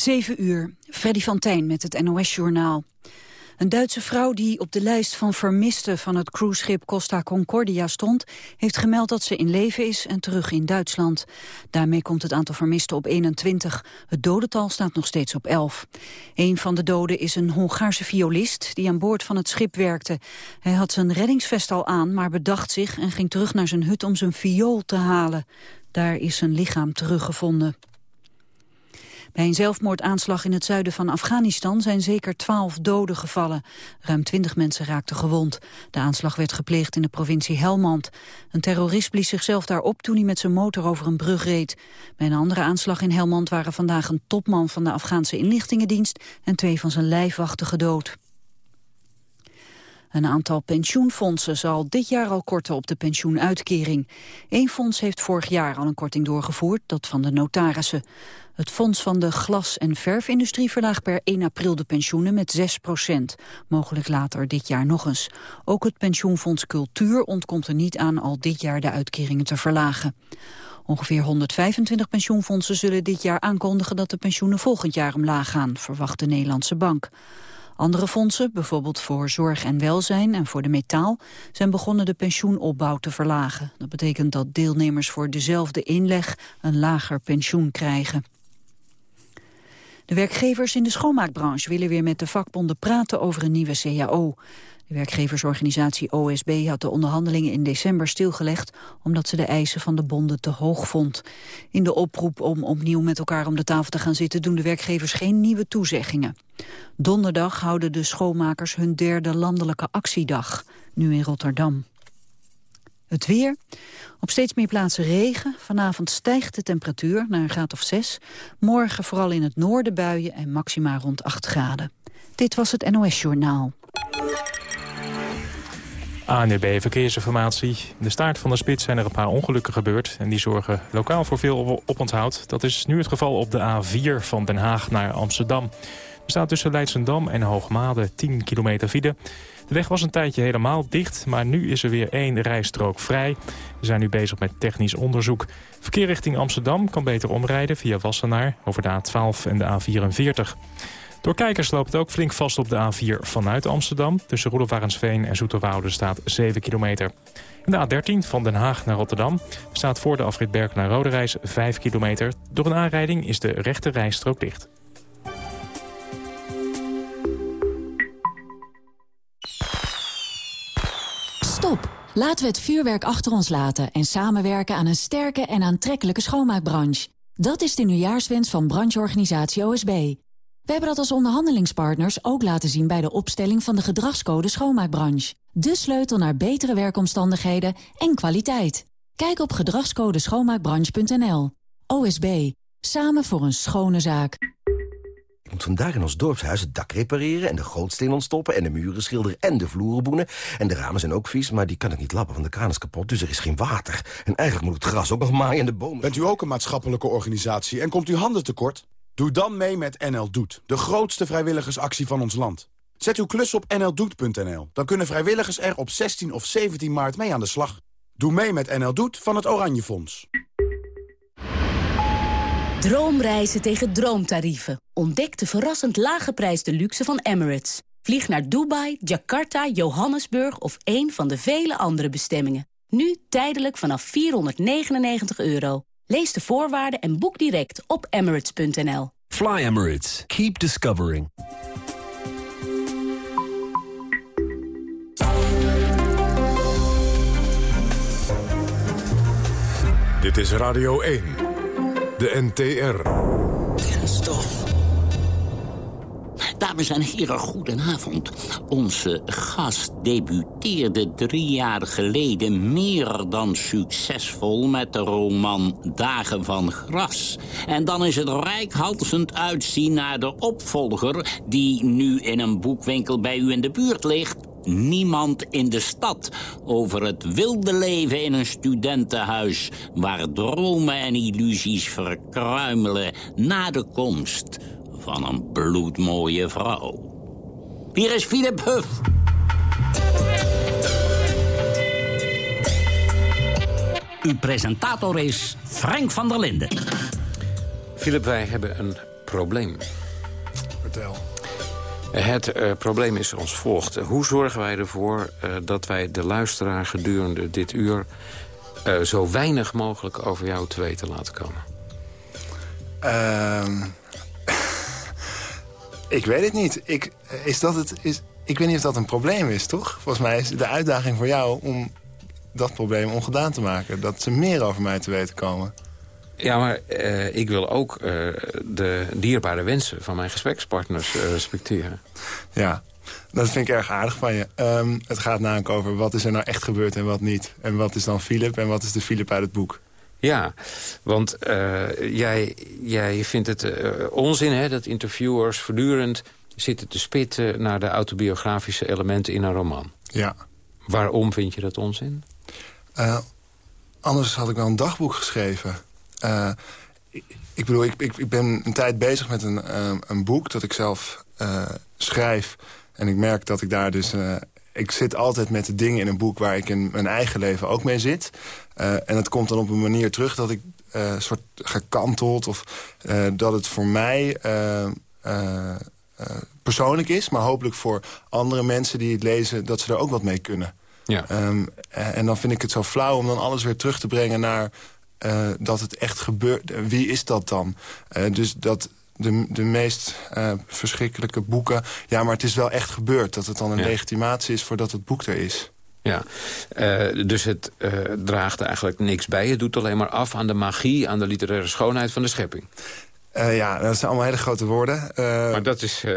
7 uur, Freddy van Tijn met het NOS-journaal. Een Duitse vrouw die op de lijst van vermisten van het cruiseschip Costa Concordia stond, heeft gemeld dat ze in leven is en terug in Duitsland. Daarmee komt het aantal vermisten op 21. Het dodental staat nog steeds op 11. Een van de doden is een Hongaarse violist die aan boord van het schip werkte. Hij had zijn reddingsvest al aan, maar bedacht zich en ging terug naar zijn hut om zijn viool te halen. Daar is zijn lichaam teruggevonden. Bij een zelfmoordaanslag in het zuiden van Afghanistan zijn zeker twaalf doden gevallen. Ruim twintig mensen raakten gewond. De aanslag werd gepleegd in de provincie Helmand. Een terrorist blies zichzelf daar op toen hij met zijn motor over een brug reed. Bij een andere aanslag in Helmand waren vandaag een topman van de Afghaanse inlichtingendienst en twee van zijn lijfwachten gedood. Een aantal pensioenfondsen zal dit jaar al korten op de pensioenuitkering. Eén fonds heeft vorig jaar al een korting doorgevoerd, dat van de notarissen. Het fonds van de glas- en verfindustrie verlaagt per 1 april de pensioenen met 6 procent. Mogelijk later dit jaar nog eens. Ook het pensioenfonds Cultuur ontkomt er niet aan al dit jaar de uitkeringen te verlagen. Ongeveer 125 pensioenfondsen zullen dit jaar aankondigen dat de pensioenen volgend jaar omlaag gaan, verwacht de Nederlandse Bank. Andere fondsen, bijvoorbeeld voor zorg en welzijn en voor de metaal, zijn begonnen de pensioenopbouw te verlagen. Dat betekent dat deelnemers voor dezelfde inleg een lager pensioen krijgen. De werkgevers in de schoonmaakbranche willen weer met de vakbonden praten over een nieuwe CAO. De werkgeversorganisatie OSB had de onderhandelingen in december stilgelegd omdat ze de eisen van de bonden te hoog vond. In de oproep om opnieuw met elkaar om de tafel te gaan zitten doen de werkgevers geen nieuwe toezeggingen. Donderdag houden de schoonmakers hun derde landelijke actiedag, nu in Rotterdam. Het weer. Op steeds meer plaatsen regen. Vanavond stijgt de temperatuur naar een graad of 6. Morgen vooral in het noorden buien en maxima rond 8 graden. Dit was het NOS Journaal. ANUB Verkeersinformatie. In de staart van de spits zijn er een paar ongelukken gebeurd... en die zorgen lokaal voor veel oponthoud. Dat is nu het geval op de A4 van Den Haag naar Amsterdam. Er staat tussen Leidsendam en Hoogmade 10 kilometer file. De weg was een tijdje helemaal dicht, maar nu is er weer één rijstrook vrij. We zijn nu bezig met technisch onderzoek. Verkeer richting Amsterdam kan beter omrijden via Wassenaar... over de A12 en de A44. Door kijkers loopt het ook flink vast op de A4 vanuit Amsterdam. Tussen Roelofarensveen en Zoeterwoude staat 7 kilometer. De A13 van Den Haag naar Rotterdam staat voor de afrit Berk naar Roderijs 5 kilometer. Door een aanrijding is de rechte rijstrook dicht. Stop! Laten we het vuurwerk achter ons laten en samenwerken aan een sterke en aantrekkelijke schoonmaakbranche. Dat is de nieuwjaarswens van brancheorganisatie OSB. We hebben dat als onderhandelingspartners ook laten zien bij de opstelling van de gedragscode schoonmaakbranche. De sleutel naar betere werkomstandigheden en kwaliteit. Kijk op gedragscodeschoonmaakbranche.nl. OSB. Samen voor een schone zaak. Ik moet vandaag in ons dorpshuis het dak repareren... en de gootsteen ontstoppen en de muren schilderen en de vloeren boenen. En de ramen zijn ook vies, maar die kan ik niet lappen, want de kraan is kapot. Dus er is geen water. En eigenlijk moet het gras ook nog maaien en de bomen... Bent u ook een maatschappelijke organisatie en komt u handen tekort? Doe dan mee met NL Doet, de grootste vrijwilligersactie van ons land. Zet uw klus op nldoet.nl. Dan kunnen vrijwilligers er op 16 of 17 maart mee aan de slag. Doe mee met NL Doet van het Oranje Fonds. Droomreizen tegen droomtarieven. Ontdek de verrassend lage prijs de luxe van Emirates. Vlieg naar Dubai, Jakarta, Johannesburg of een van de vele andere bestemmingen. Nu tijdelijk vanaf 499 euro. Lees de voorwaarden en boek direct op emirates.nl. Fly Emirates. Keep discovering. Dit is Radio 1. De NTR. Kenstof. Dames en heren, goedenavond. Onze gast debuteerde drie jaar geleden meer dan succesvol met de roman Dagen van Gras. En dan is het rijkhalsend uitzien naar de opvolger... die nu in een boekwinkel bij u in de buurt ligt niemand in de stad over het wilde leven in een studentenhuis... waar dromen en illusies verkruimelen na de komst van een bloedmooie vrouw. Hier is Philip Huff. Uw presentator is Frank van der Linden. Philip, wij hebben een probleem. Vertel. Het uh, probleem is als volgt. Hoe zorgen wij ervoor uh, dat wij de luisteraar gedurende dit uur... Uh, zo weinig mogelijk over jou te weten laten komen? Ehm, ik weet het niet. Ik, is dat het, is, ik weet niet of dat een probleem is, toch? Volgens mij is de uitdaging voor jou om dat probleem ongedaan te maken. Dat ze meer over mij te weten komen. Ja, maar uh, ik wil ook uh, de dierbare wensen van mijn gesprekspartners uh, respecteren. Ja, dat vind ik erg aardig van je. Um, het gaat namelijk over wat is er nou echt gebeurd en wat niet. En wat is dan Philip en wat is de Philip uit het boek. Ja, want jij, jij vindt het onzin hè, dat interviewers voortdurend zitten te spitten... naar de autobiografische elementen in een roman. Ja. Waarom vind je dat onzin? anders had ik wel een dagboek geschreven... Uh, ik, ik, bedoel, ik, ik, ik, ben een tijd bezig met een, uh, een boek dat ik zelf uh, schrijf. En ik merk dat ik daar dus... ik zit altijd met de dingen in een boek waar ik in mijn eigen leven ook mee zit. en het komt dan op een manier terug dat ik soort gekanteld... of dat het voor mij persoonlijk is... maar hopelijk voor andere mensen die het lezen... dat ze er ook wat mee kunnen. Ja. Um, en dan vind ik het zo flauw om dan alles weer terug te brengen naar uh, dat het echt gebeurt. Wie is dat dan? Uh, dus dat de, de meest uh, verschrikkelijke boeken... ja, maar het is wel echt gebeurd. Dat het dan een ja. legitimatie is voordat het boek er is. Ja, dus het draagt eigenlijk niks bij. Het doet alleen maar af aan de magie, aan de literaire schoonheid van de schepping. Uh, ja, dat zijn allemaal hele grote woorden. Uh, maar dat is uh,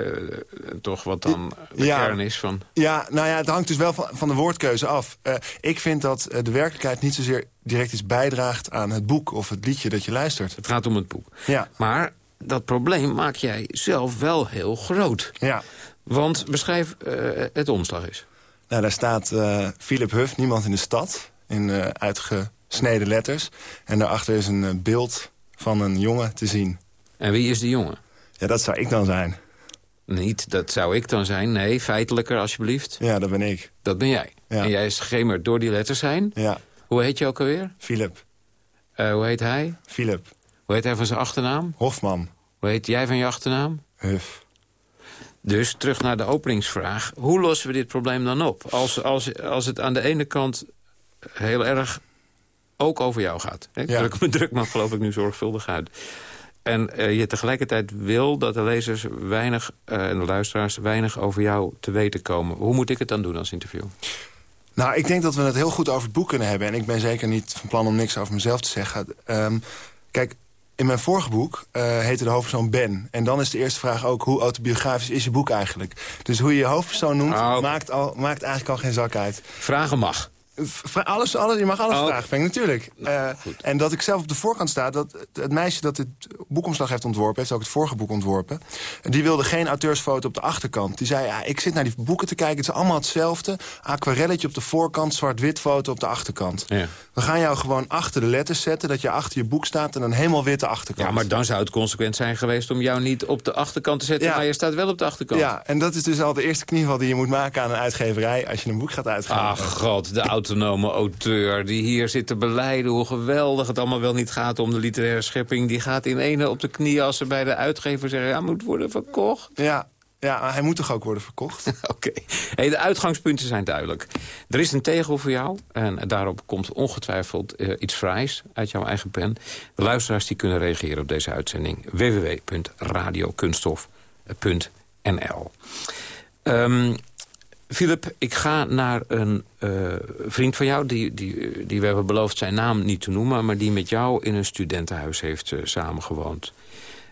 toch wat dan de ja, kern is van... Ja, nou ja, het hangt dus wel van, van de woordkeuze af. ik vind dat de werkelijkheid niet zozeer direct iets bijdraagt aan het boek... of het liedje dat je luistert. Het gaat om het boek. Ja. Maar dat probleem maak jij zelf wel heel groot. Ja. Want beschrijf het omslag eens. Nou, daar staat Philip Huff, Niemand in de Stad... in uitgesneden letters. En daarachter is een beeld van een jongen te zien... En wie is de jongen? Ja, dat zou ik dan zijn. Niet, dat zou ik dan zijn. Nee, feitelijker alsjeblieft. Ja, dat ben ik. Dat ben jij. Ja. En jij is schemer door die letters zijn. Ja. Hoe heet je ook alweer? Philip. Uh, hoe heet hij? Philip. Hoe heet hij van zijn achternaam? Hofman. Hoe heet jij van je achternaam? Huff. Dus terug naar de openingsvraag. Hoe lossen we dit probleem dan op? Als, als, als het aan de ene kant heel erg ook over jou gaat. Ik Ja. druk me druk maar geloof ik nu zorgvuldig uit. En uh, je tegelijkertijd wil dat de lezers weinig, uh, en de luisteraars weinig over jou te weten komen. Hoe moet ik het dan doen als interview? Nou, ik denk dat we het heel goed over het boek kunnen hebben. En ik ben zeker niet van plan om niks over mezelf te zeggen. Um, kijk, in mijn vorige boek uh, heette de hoofdpersoon Ben. En dan is de eerste vraag ook, hoe autobiografisch is je boek eigenlijk? Dus hoe je je hoofdpersoon noemt, Oh. maakt, al, maakt eigenlijk al geen zak uit. Vragen mag. Alles, alles, je mag alles Oh. vragen, Frank, natuurlijk. Eh, en dat ik zelf op de voorkant sta... dat het meisje dat het boekomslag heeft ontworpen... heeft ook het vorige boek ontworpen... die wilde geen auteursfoto op de achterkant. Die zei, ja, ik zit naar die boeken te kijken... het is allemaal hetzelfde. Aquarelletje op de voorkant, zwart-wit foto op de achterkant. Ja. We gaan jou gewoon achter de letters zetten... dat je achter je boek staat en een helemaal witte achterkant. Ja, maar dan zou het consequent zijn geweest om jou niet op de achterkant te zetten... Ja. maar je staat wel op de achterkant. Ja, en dat is dus al de eerste knieval die je moet maken aan een uitgeverij... als je een boek gaat uitgeven. Ach god, de autonome auteur die hier zit te beleiden... hoe geweldig het allemaal wel niet gaat om de literaire schepping... die gaat in ene op de knie als ze bij de uitgever zeggen... ja, moet worden verkocht. Ja, ja, hij moet toch ook worden verkocht? Oké. Hey, de uitgangspunten zijn duidelijk. Er is een tegel voor jou en daarop komt ongetwijfeld eh, iets fraais uit jouw eigen pen. De luisteraars die kunnen reageren op deze uitzending. www.radiokunststof.nl Ehm Philip, ik ga naar een eh, vriend van jou... Die, die, die we hebben beloofd zijn naam niet te noemen... maar die met jou in een studentenhuis heeft eh, samengewoond.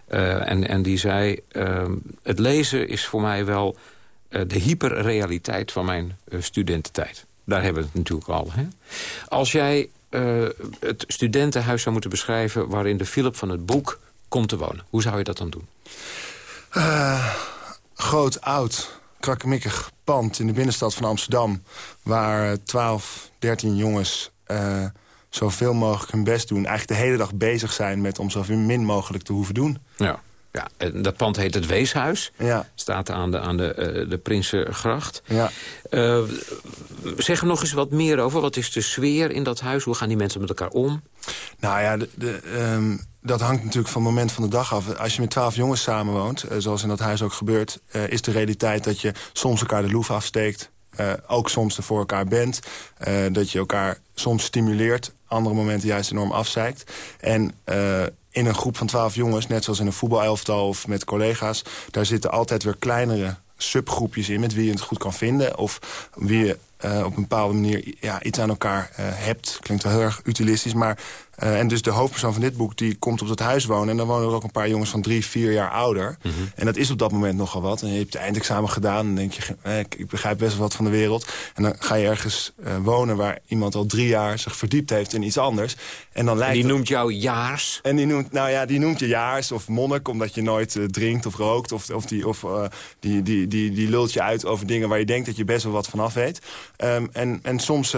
Eh, en, en die zei, ehm, het lezen is voor mij wel de hyperrealiteit van mijn studententijd. Daar hebben we het natuurlijk al. Hè? Als jij het studentenhuis zou moeten beschrijven... waarin de Philip van het boek komt te wonen, hoe zou je dat dan doen? Groot, oud, krakkemikkig pand in de binnenstad van Amsterdam... waar eh, 12, 13 jongens eh, zoveel mogelijk hun best doen. Eigenlijk de hele dag bezig zijn met om zoveel min mogelijk te hoeven doen. Ja. Ja, en dat pand heet het Weeshuis. Ja. Staat aan de, aan de, eh, de Prinsengracht. Ja. Eh, zeg er nog eens wat meer over. Wat is de sfeer in dat huis? Hoe gaan die mensen met elkaar om? Nou ja, de, de, ehm, dat hangt natuurlijk van het moment van de dag af. Als je met twaalf jongens samenwoont, uh, zoals in dat huis ook gebeurt... Uh, is de realiteit dat je soms elkaar de loef afsteekt... Uh, ook soms er voor elkaar bent. dat je elkaar soms stimuleert. Andere momenten juist enorm afzeikt. En in een groep van twaalf jongens, net zoals in een voetbalelftal of met collega's... daar zitten altijd weer kleinere subgroepjes in met wie je het goed kan vinden. Of wie je uh, op een bepaalde manier ja, iets aan elkaar uh, hebt. Klinkt wel heel erg utilistisch, maar uh, en dus de hoofdpersoon van dit boek die komt op het huis wonen... en dan wonen er ook een paar jongens van drie, vier jaar ouder. Mm -hmm. En dat is op dat moment nogal wat. En je hebt het eindexamen gedaan en denk je... Eh, ik, ik, begrijp best wel wat van de wereld. En dan ga je ergens wonen waar iemand al drie jaar zich verdiept heeft in iets anders. En, dan lijkt en die noemt jou jaars? En die noemt, nou ja, die noemt je jaars of monnik... omdat je nooit drinkt of rookt. Of, of, die, of die, die, die, die lult je uit over dingen waar je denkt dat je best wel wat van af weet. Um, en, en soms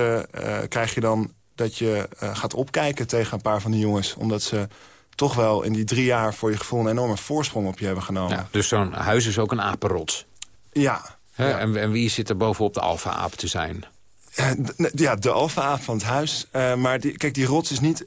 krijg je dan dat je uh, gaat opkijken tegen een paar van die jongens. Omdat ze toch wel in die drie jaar voor je gevoel een enorme voorsprong op je hebben genomen. Ja, dus zo'n huis is ook een apenrots. Ja. ja. En, en, wie zit er bovenop de alfa-aap te zijn? Ja, de alfa-aap van het huis. Uh, maar die, kijk, die rots is niet...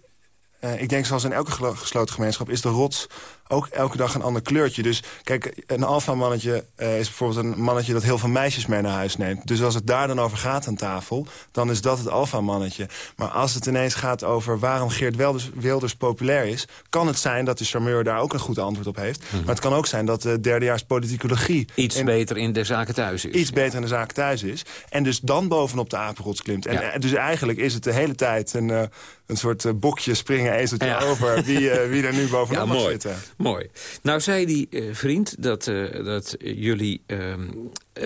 Uh, ik denk zoals in elke gesloten gemeenschap is de rots ook elke dag een ander kleurtje. Dus kijk, een alfamannetje uh, is bijvoorbeeld een mannetje... dat heel veel meisjes mee naar huis neemt. Dus als het daar dan over gaat aan tafel... dan is dat het alfamannetje. Maar als het ineens gaat over waarom Geert Wilders, Wilders populair is... kan het zijn dat de charmeur daar ook een goed antwoord op heeft. Mm. Maar het kan ook zijn dat de derdejaars politicologie... Iets in, beter in de zaken thuis is. Iets beter in de zaken thuis is. En dus dan bovenop de apenrots klimt. En ja. dus eigenlijk is het de hele tijd een, uh, een soort bokje springen ezeltje ja. over... Wie, uh, wie er nu bovenop ja, mag mooi. zitten. Mooi. Nou zei die uh, vriend dat, uh, dat jullie uh,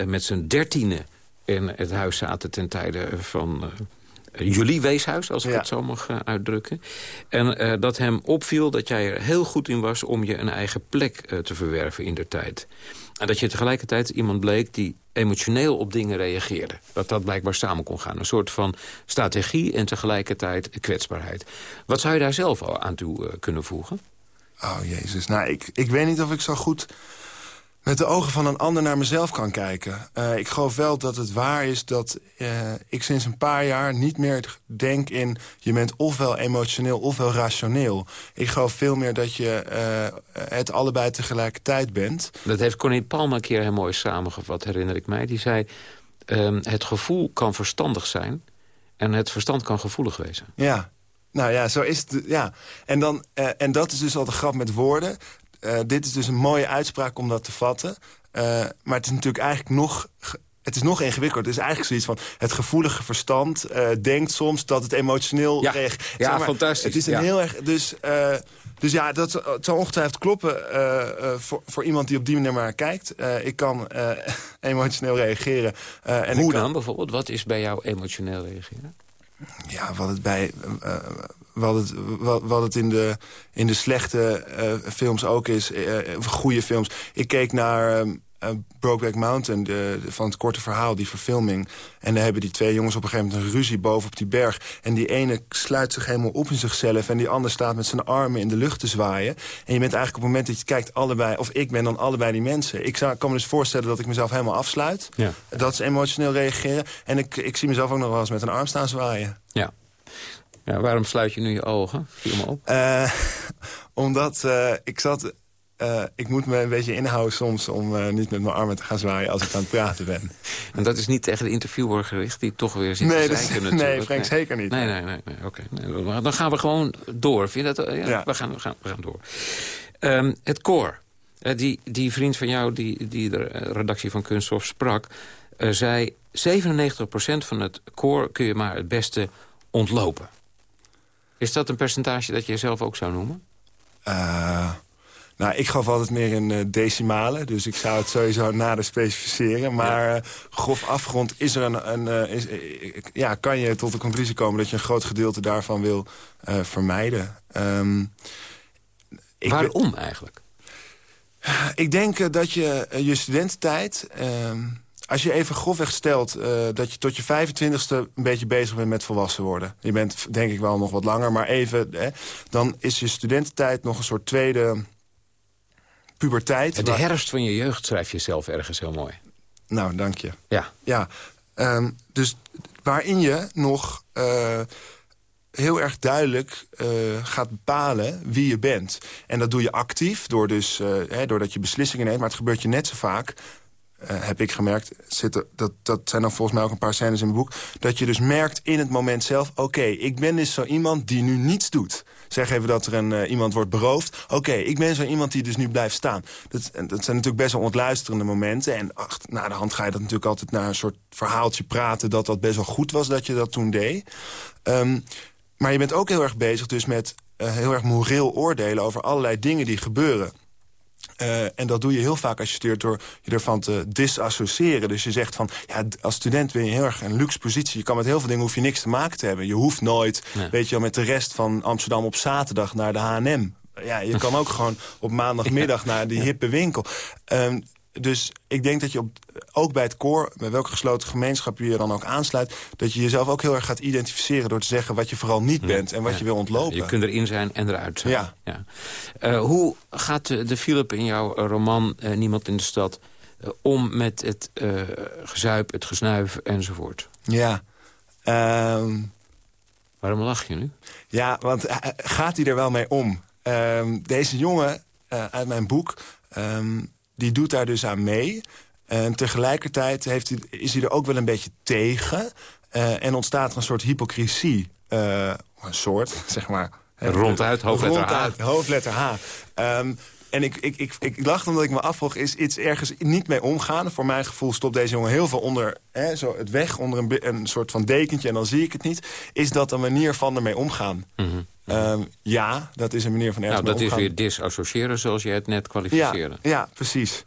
met z'n dertiende in het huis zaten... ten tijde van jullie weeshuis, als ik ja. het zo mag uitdrukken. En dat hem opviel dat jij er heel goed in was... om je een eigen plek te verwerven in de tijd. En dat je tegelijkertijd iemand bleek die emotioneel op dingen reageerde. Dat dat blijkbaar samen kon gaan. Een soort van strategie en tegelijkertijd kwetsbaarheid. Wat zou je daar zelf al aan toe kunnen voegen? Oh, jezus. Nou, ik, ik weet niet of ik zo goed met de ogen van een ander naar mezelf kan kijken. Uh, ik geloof wel dat het waar is dat uh, ik sinds een paar jaar niet meer denk in... je bent ofwel emotioneel ofwel rationeel. Ik geloof veel meer dat je uh, het allebei tegelijkertijd bent. Dat heeft Connie Palma een keer heel mooi samengevat, herinner ik mij. Die zei, uh, het gevoel kan verstandig zijn... en het verstand kan gevoelig wezen. Ja, nou ja, zo is het. Ja. En, dan, uh, en dat is dus al de grap met woorden. Uh, dit is dus een mooie uitspraak om dat te vatten. Uh, maar het is natuurlijk eigenlijk nog... Het is nog ingewikkeld. Het is eigenlijk zoiets van... het gevoelige verstand denkt soms dat het emotioneel... Ja, reageert. ja zeg maar, fantastisch. Het is een ja. heel erg... Dus, dus ja, dat het zal ongetwijfeld kloppen voor, voor iemand die op die manier maar kijkt. ik kan emotioneel reageren. en Hoe ik dan kan, bijvoorbeeld? Wat is bij jou emotioneel reageren? Ja, wat het bij... Uh, wat het, wat, wat het in de, in de slechte uh, films ook is, uh, goede films. Ik keek naar uh, Brokeback Mountain, de, de, van het korte verhaal, die verfilming. En dan hebben die twee jongens op een gegeven moment een ruzie boven op die berg. En die ene sluit zich helemaal op in zichzelf... en die ander staat met zijn armen in de lucht te zwaaien. En je bent eigenlijk op het moment dat je kijkt allebei... of ik ben dan allebei die mensen. Ik zou, kan me dus voorstellen dat ik mezelf helemaal afsluit. Ja. Dat is emotioneel reageren. En ik, ik zie mezelf ook nog wel eens met een arm staan zwaaien. Ja. Ja, waarom sluit je nu je ogen? Viel me op. Uh, omdat uh, ik zat... Uh, ik moet me een beetje inhouden soms om niet met mijn armen te gaan zwaaien als ik aan het praten ben. En dat is niet tegen de interviewer gericht die toch weer zit nee, te zeiken dat, natuurlijk. Nee, Frank, nee. zeker niet. Nee, nee, nee. nee Oké. Okay. Dan gaan we gewoon door. Vind je dat? Ja, ja. We, gaan, we, gaan, we gaan door. Um, het koor. die, die vriend van jou die, die de redactie van Kunststof sprak... zei 97% van het koor kun je maar het beste ontlopen. Is dat een percentage dat je zelf ook zou noemen? Uh, nou, ik gaf altijd meer in uh, decimalen. Dus ik zou het sowieso nader specificeren. Maar ja. uh, grof afgrond is er een... een is, ja, kan je tot de conclusie komen dat je een groot gedeelte daarvan wil vermijden. Um, Waarom eigenlijk? Ik denk dat je je studententijd... Um, als je even grofweg stelt uh, dat je tot je 25ste een beetje bezig bent met volwassen worden. Je bent denk ik wel nog wat langer, maar even... Hè, dan is je studententijd nog een soort tweede puberteit. De waar... herfst van je jeugd schrijf je zelf ergens heel mooi. Nou, dank je. Ja. ja um, dus waarin je nog... Uh, heel erg duidelijk uh, gaat bepalen wie je bent. En dat doe je actief, door dus, uh, hè, doordat je beslissingen neemt. Maar het gebeurt je net zo vaak heb ik gemerkt, dat, dat zijn dan volgens mij ook een paar scènes in mijn boek... dat je dus merkt in het moment zelf... oké, ik ben dus zo iemand die nu niets doet. Zeg even dat er een, uh, iemand wordt beroofd. Oké, ik ben zo iemand die dus nu blijft staan. Dat, dat zijn natuurlijk best wel ontluisterende momenten. En ach, na de hand ga je dat natuurlijk altijd naar een soort verhaaltje praten... dat dat best wel goed was dat je dat toen deed. Um, maar je bent ook heel erg bezig dus met uh, heel erg moreel oordelen... over allerlei dingen die gebeuren. Uh, en dat doe je heel vaak als je studeert door je ervan te disassociëren. Dus je zegt van, ja, als student ben je heel erg een luxe positie. Je kan met heel veel dingen hoef je niks te maken te hebben. Je hoeft nooit, weet je wel, met de rest van Amsterdam op zaterdag naar de H&M. Ja, je kan ook gewoon op maandagmiddag naar die hippe winkel. Um, dus ik denk dat je op, ook bij het koor, bij welke gesloten gemeenschap je je dan ook aansluit... dat je jezelf ook heel erg gaat identificeren door te zeggen wat je vooral niet bent... en wat ja. je wil ontlopen. Je kunt erin zijn en eruit zijn. Ja. ja. Uh, hoe gaat de, Philip in jouw roman uh, Niemand in de Stad... Uh, om met het gezuip, het gesnuif enzovoort? Ja. Um... Waarom lach je nu? Ja, want gaat hij er wel mee om? Um, deze jongen uit mijn boek... Um, die doet daar dus aan mee. En tegelijkertijd heeft hij, is hij er ook wel een beetje tegen. Uh, en ontstaat een soort hypocrisie. Uh, een soort, zeg maar. Ronduit, hoofdletter Ronduit, H. hoofdletter H. Um, en ik, ik, ik, ik lach omdat ik me afvroeg, is iets ergens niet mee omgaan? Voor mijn gevoel stopt deze jongen heel veel onder hè, zo het weg, onder een, een soort van dekentje en dan zie ik het niet. Is dat een manier van ermee omgaan? Mm -hmm. um, ja, dat is een manier van ergens nou, dat omgaan. is weer disassociëren zoals je het net kwalificeerde. Ja, ja precies.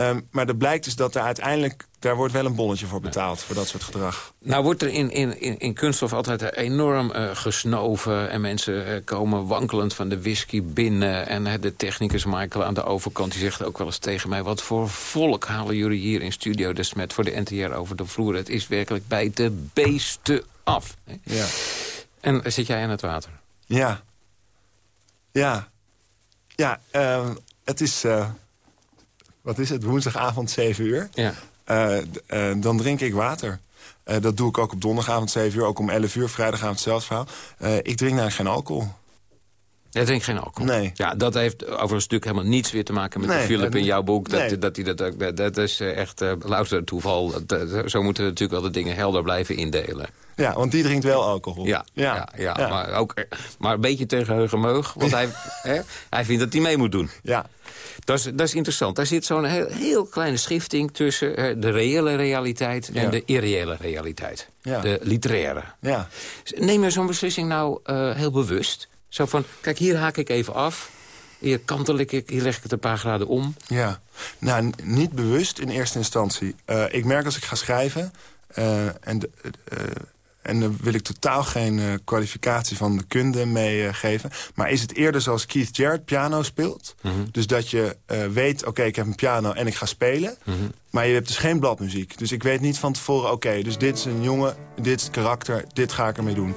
Um, maar er blijkt dus dat er uiteindelijk... daar wordt wel een bonnetje voor betaald, voor dat soort gedrag. Nou wordt er in, in, in, in kunststof altijd enorm uh, gesnoven... en mensen uh, komen wankelend van de whisky binnen... en uh, de technicus Michael aan de overkant die zegt ook wel eens tegen mij... wat voor volk halen jullie hier in Studio de Smet voor de NTR over de vloer? Het is werkelijk bij de beesten af. Hè? Ja. En zit jij in het water? Ja. Ja. Ja, het is wat is het, woensdagavond 7 uur. Ja. Uh, uh, dan drink ik water. Uh, dat doe ik ook op donderdagavond 7 uur, ook om 11 uur, vrijdagavond zelfs verhaal. ik drink daar geen alcohol. Jij drinkt geen alcohol? Nee. Ja, dat heeft over een stuk helemaal niets weer te maken met nee, de Philip in jouw boek. Dat, nee. dat, dat, dat, dat is echt uh, louter toeval. Dat, zo moeten we natuurlijk wel de dingen helder blijven indelen. Ja, want die drinkt wel alcohol. Ja, ja. ja, ja, ja. Maar, ook, maar een beetje tegen heugenmeug. Want hij, hè, hij vindt dat hij mee moet doen. Ja. Dat is, dat is interessant. Daar zit zo'n heel, heel kleine schifting tussen hè, de reële realiteit... en de irreële realiteit. De literaire. Ja. Neem je zo'n beslissing nou uh, heel bewust? Zo van, kijk, hier haak ik even af. Hier kantel ik, hier leg ik het een paar graden om. Ja, nou, niet bewust in eerste instantie. Uh, ik merk als ik ga schrijven... Uh, en de, en daar wil ik totaal geen uh, kwalificatie van de kunde mee uh, geven. Maar is het eerder zoals Keith Jarrett piano speelt? Mhm. Mm -hmm. Dus dat je uh, weet, oké, okay, ik heb een piano en ik ga spelen. Mhm. Mm -hmm. Maar je hebt dus geen bladmuziek. Dus ik weet niet van tevoren, oké, okay, dus dit is een jongen, dit is het karakter, dit ga ik ermee doen.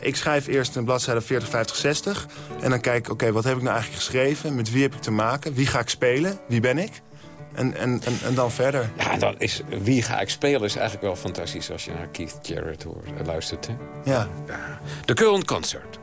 Ik schrijf eerst een bladzijde 40, 50, 60. En dan kijk ik, oké, wat heb ik nou eigenlijk geschreven? Met wie heb ik te maken? Wie ga ik spelen? Wie ben ik? En, en, en, en, dan verder. Ja, dan is Wie ga ik spelen is eigenlijk wel fantastisch... als je naar Keith Jarrett hoort, luistert. Hè? Ja. ja. De Current Concert.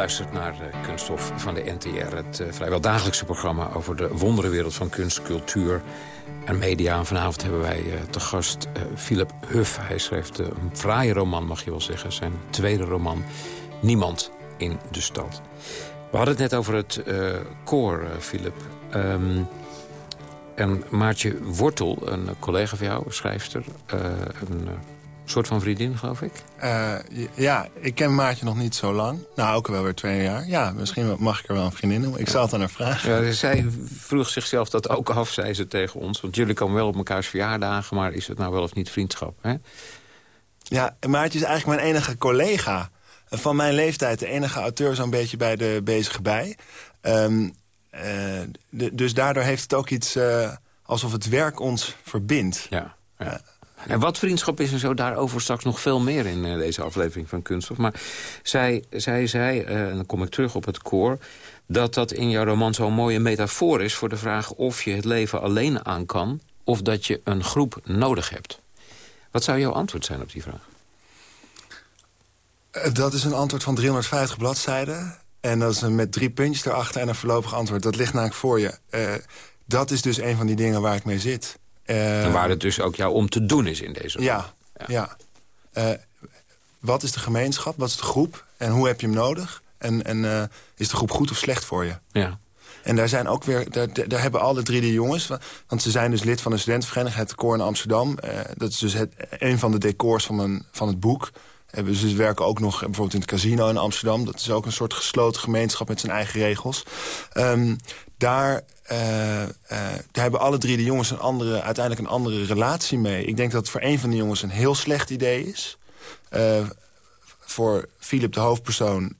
Luistert naar uh, Kunststof van de NTR. Het vrijwel dagelijkse programma over de wonderenwereld van kunst, cultuur en media. vanavond hebben wij te gast Philip Huff. Hij schreef een fraaie roman, mag je wel zeggen. Zijn tweede roman, Niemand in de stad. We hadden het net over het koor, Philip. Um, en Maartje Wortel, een collega van jou, schrijfster... een soort van vriendin, geloof ik? Uh, ja, ik ken Maartje nog niet zo lang. Nou, ook wel weer twee jaar. Ja, misschien mag ik er wel een vriendin noemen. Ik zal het aan haar vragen. Ja, zij vroeg zichzelf dat ook af, zei ze tegen ons. Want jullie komen wel op mekaars verjaardagen... maar is het nou wel of niet vriendschap, hè? Ja, Maartje is eigenlijk mijn enige collega. Van mijn leeftijd, de enige auteur zo'n beetje bij de bezige bij. Um, dus daardoor heeft het ook iets... Uh, alsof het werk ons verbindt. Ja, ja. En wat vriendschap is en zo, daarover straks nog veel meer in uh, deze aflevering van Kunststof. Maar zij, zij zei, uh, en dan kom ik terug op het koor... dat dat in jouw roman zo'n mooie metafoor is voor de vraag... of je het leven alleen aan kan of dat je een groep nodig hebt. Wat zou jouw antwoord zijn op die vraag? Uh, dat is een antwoord van 350 bladzijden. En dat is een met drie puntjes erachter en een voorlopig antwoord. Dat ligt namelijk voor je. dat is dus een van die dingen waar ik mee zit. Uh, en waar het dus ook jou om te doen is in deze Ja, ja. ja. Uh, wat is de gemeenschap? Wat is de groep? En hoe heb je hem nodig? En, en uh, is de groep goed of slecht voor je? Ja. En daar zijn ook weer, daar, daar hebben alle drie de jongens... want ze zijn dus lid van de studentenvereniging, het Koor in Amsterdam. dat is dus het, een van de decors van, mijn, van het boek. Hebben ze werken ook nog bijvoorbeeld in het casino in Amsterdam. Dat is ook een soort gesloten gemeenschap met zijn eigen regels. Um, daar, daar hebben alle drie de jongens een andere, uiteindelijk een andere relatie mee. Ik denk dat het voor een van de jongens een heel slecht idee is. Uh, voor Philip, de hoofdpersoon,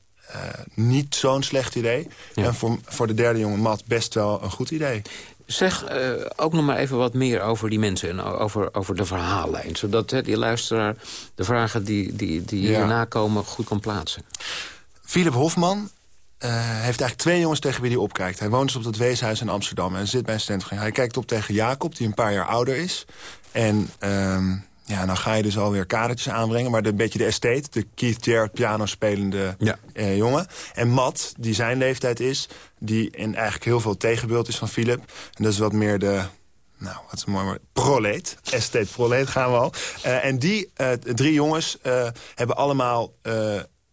niet zo'n slecht idee. Ja. En voor, voor de derde jongen, Matt, best wel een goed idee. Zeg ook nog maar even wat meer over die mensen en over, over de verhaallijn. Zodat hè, die luisteraar de vragen die, die, die ja. hierna komen goed kan plaatsen. Philip Hofman uh, heeft eigenlijk twee jongens tegen wie hij opkijkt. Hij woont dus op het weeshuis in Amsterdam en zit bij een studentenvereniging. Hij kijkt op tegen Jacob, die een paar jaar ouder is. En um, ja, dan ga je dus alweer kadertjes aanbrengen. Maar de, een beetje de estate, de Keith Jarrett piano spelende ja. uh, jongen. En Matt, die zijn leeftijd is, die in eigenlijk heel veel tegenbeeld is van Philip. En dat is wat meer de... Nou, wat is een mooi woord. Proleet. Estate proleet gaan we al. Uh, en die uh, drie jongens hebben allemaal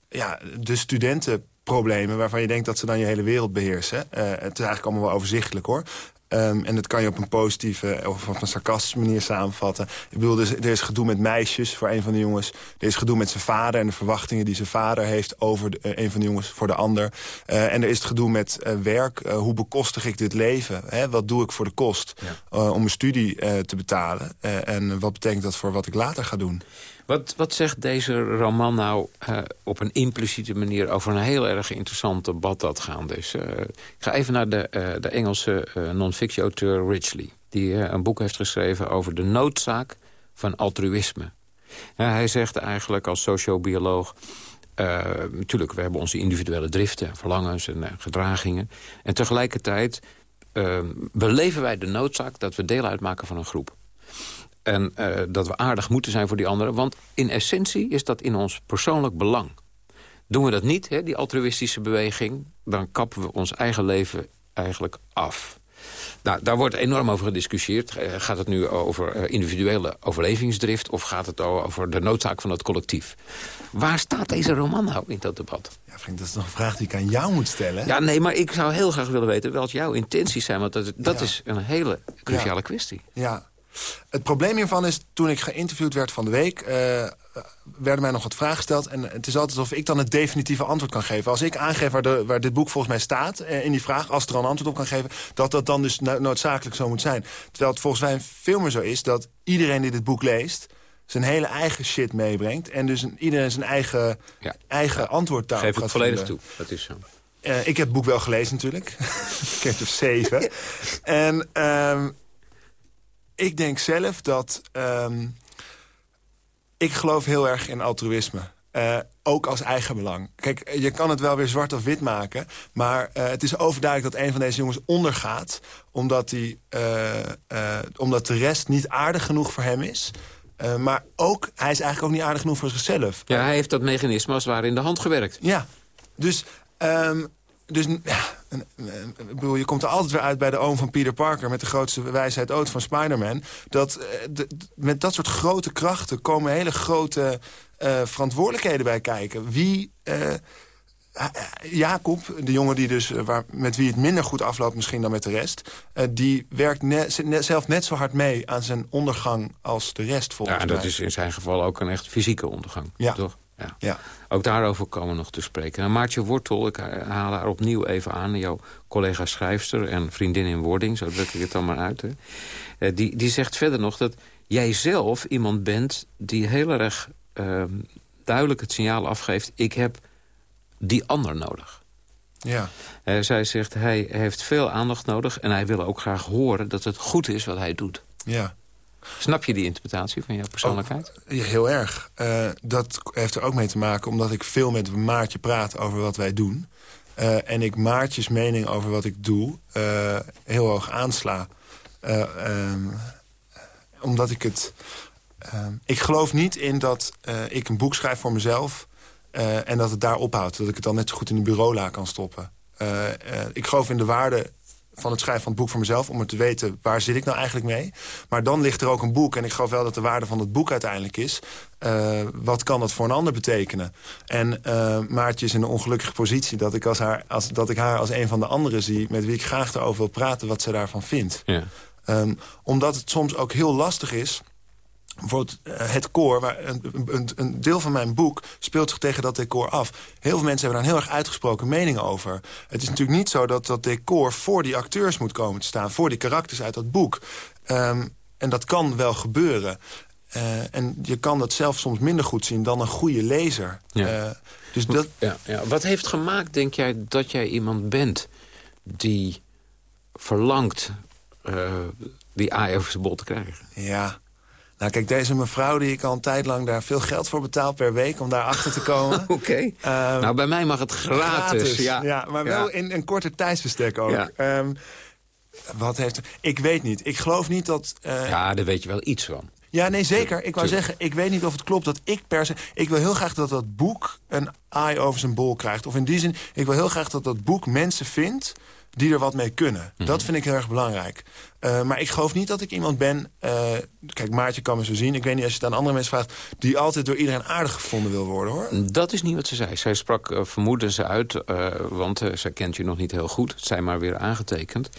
ja, de studenten problemen waarvan je denkt dat ze dan je hele wereld beheersen. Uh, het is eigenlijk allemaal wel overzichtelijk hoor. Um, en dat kan je op een positieve of op een sarcastische manier samenvatten. Ik bedoel, er is, gedoe met meisjes voor een van de jongens. Er is gedoe met zijn vader en de verwachtingen die zijn vader heeft... over de, uh, een van de jongens voor de ander. Uh, en er is het gedoe met uh, werk. hoe bekostig ik dit leven? Hè? Wat doe ik voor de kost ja. om mijn studie te betalen? en wat betekent dat voor wat ik later ga doen? Wat, wat zegt deze roman nou uh, op een impliciete manier... over een heel erg interessant debat dat gaande is? Uh, ik ga even naar de, uh, de Engelse non-fiction-auteur Ridgely... die een boek heeft geschreven over de noodzaak van altruïsme. hij zegt eigenlijk als sociobioloog... natuurlijk, we hebben onze individuele driften, verlangens en gedragingen. En tegelijkertijd beleven wij de noodzaak dat we deel uitmaken van een groep. En uh, dat we aardig moeten zijn voor die anderen. Want in essentie is dat in ons persoonlijk belang. Doen we dat niet, hè, die altruïstische beweging... dan kappen we ons eigen leven eigenlijk af. Nou, daar wordt enorm over gediscussieerd. Eh, gaat het nu over uh, individuele overlevingsdrift... of gaat het over de noodzaak van het collectief? Waar staat deze roman nou in dat debat? Ja, vriend, dat is nog een vraag die ik aan jou moet stellen. Ja, nee, maar ik zou heel graag willen weten wat jouw intenties zijn. Want dat, dat ja. is een hele cruciale ja. kwestie. Ja, het probleem hiervan is, toen ik geïnterviewd werd van de week... Uh, werden mij nog wat vragen gesteld. En het is altijd alsof ik dan het definitieve antwoord kan geven. Als ik aangeef waar, de, waar dit boek volgens mij staat uh, in die vraag... als er dan een antwoord op kan geven, dat dat dan dus no noodzakelijk zo moet zijn. Terwijl het volgens mij veel meer zo is dat iedereen die dit boek leest zijn hele eigen shit meebrengt. En dus een, iedereen zijn eigen, ja. eigen ja. antwoord daarop Geef het volledig toe, dat is zo. Uh, ik heb het boek wel gelezen natuurlijk. ik heb er zeven. en... Um, ik denk zelf dat... Um, ik geloof heel erg in altruïsme. Uh, ook als eigenbelang. Kijk, je kan het wel weer zwart of wit maken... maar uh, het is overduidelijk dat een van deze jongens ondergaat... omdat, die, uh, omdat de rest niet aardig genoeg voor hem is... maar ook, hij is eigenlijk ook niet aardig genoeg voor zichzelf. Ja, hij heeft dat mechanisme als het ware in de hand gewerkt. Ja, dus um, dus ja, ik bedoel, je komt er altijd weer uit bij de oom van Peter Parker... met de grootste wijsheid ooit van Spider-Man. Dat, eh, met dat soort grote krachten komen hele grote uh, verantwoordelijkheden bij kijken. Wie... Uh, Jacob, de jongen die dus, waar, met wie het minder goed afloopt misschien dan met de rest... die werkt zelf net zo hard mee aan zijn ondergang als de rest volgens Ja, en dat is in zijn geval ook een echt fysieke ondergang, ja. toch? Ja. ja. Ook daarover komen we nog te spreken. En Maartje Wortel, ik haal haar opnieuw even aan... jouw collega schrijfster en vriendin in wording, zo druk ik het dan maar uit. Hè. Eh, die, die zegt verder nog dat jij zelf iemand bent... die heel erg uh, duidelijk het signaal afgeeft... ik heb die ander nodig. Ja. Uh, zij zegt, hij heeft veel aandacht nodig... en hij wil ook graag horen dat het goed is wat hij doet. Ja. Snap je die interpretatie van jouw persoonlijkheid? Oh, heel erg. Uh, dat heeft er ook mee te maken omdat ik veel met Maartje praat over wat wij doen. Uh, en ik Maartjes mening over wat ik doe uh, heel hoog aansla. Um, omdat ik het... Ehm, ik geloof niet in dat ik een boek schrijf voor mezelf... en dat het daar ophoudt. Dat ik het dan net zo goed in de bureaula kan stoppen. ik geloof in de waarde van het schrijven van het boek voor mezelf... om er te weten, waar zit ik nou eigenlijk mee? Maar dan ligt er ook een boek. En ik geloof wel dat de waarde van het boek uiteindelijk is... Uh, wat kan dat voor een ander betekenen? En uh, Maartje is in een ongelukkige positie... Dat ik, als haar, als, dat ik haar als een van de anderen zie... met wie ik graag erover wil praten, wat ze daarvan vindt. Ja. Um, omdat het soms ook heel lastig is bijvoorbeeld eh, het koor, waar een, een, een, deel van mijn boek speelt zich tegen dat decor af. Heel veel mensen hebben daar een heel erg uitgesproken mening over. Het is natuurlijk niet zo dat dat decor voor die acteurs moet komen te staan... voor die karakters uit dat boek. Um, en dat kan wel gebeuren. Uh, en je kan dat zelf soms minder goed zien dan een goede lezer. Ja. Uh, dus dat... Ja, ja. Wat heeft gemaakt, denk jij, dat jij iemand bent... die verlangt uh, die aai over zijn bol te krijgen? Ja, nou kijk, deze mevrouw die ik al een tijd lang daar veel geld voor betaal per week... om daar achter te komen. Oké. Okay. Um, nou, bij mij mag het gratis. gratis ja. ja, maar wel in een korte tijdsbestek ook. Ja. Um, wat heeft... Ik weet niet. Ik geloof niet dat... Uh... ja, daar weet je wel iets van. Ja, nee, zeker. Ik wou zeggen, ik weet niet of het klopt dat ik per se... Ik wil heel graag dat dat boek een eye over zijn bol krijgt. Of in die zin, ik wil heel graag dat dat boek mensen vindt die er wat mee kunnen. Mm -hmm. Dat vind ik heel erg belangrijk. Uh, maar ik geloof niet dat ik iemand ben... Uh, kijk, Maartje kan me zo zien. Ik weet niet als je het aan andere mensen vraagt... die altijd door iedereen aardig gevonden wil worden, hoor. Dat is niet wat ze zei. Zij sprak uh, vermoedens uit, want zij kent je nog niet heel goed. Het zijn maar weer aangetekend.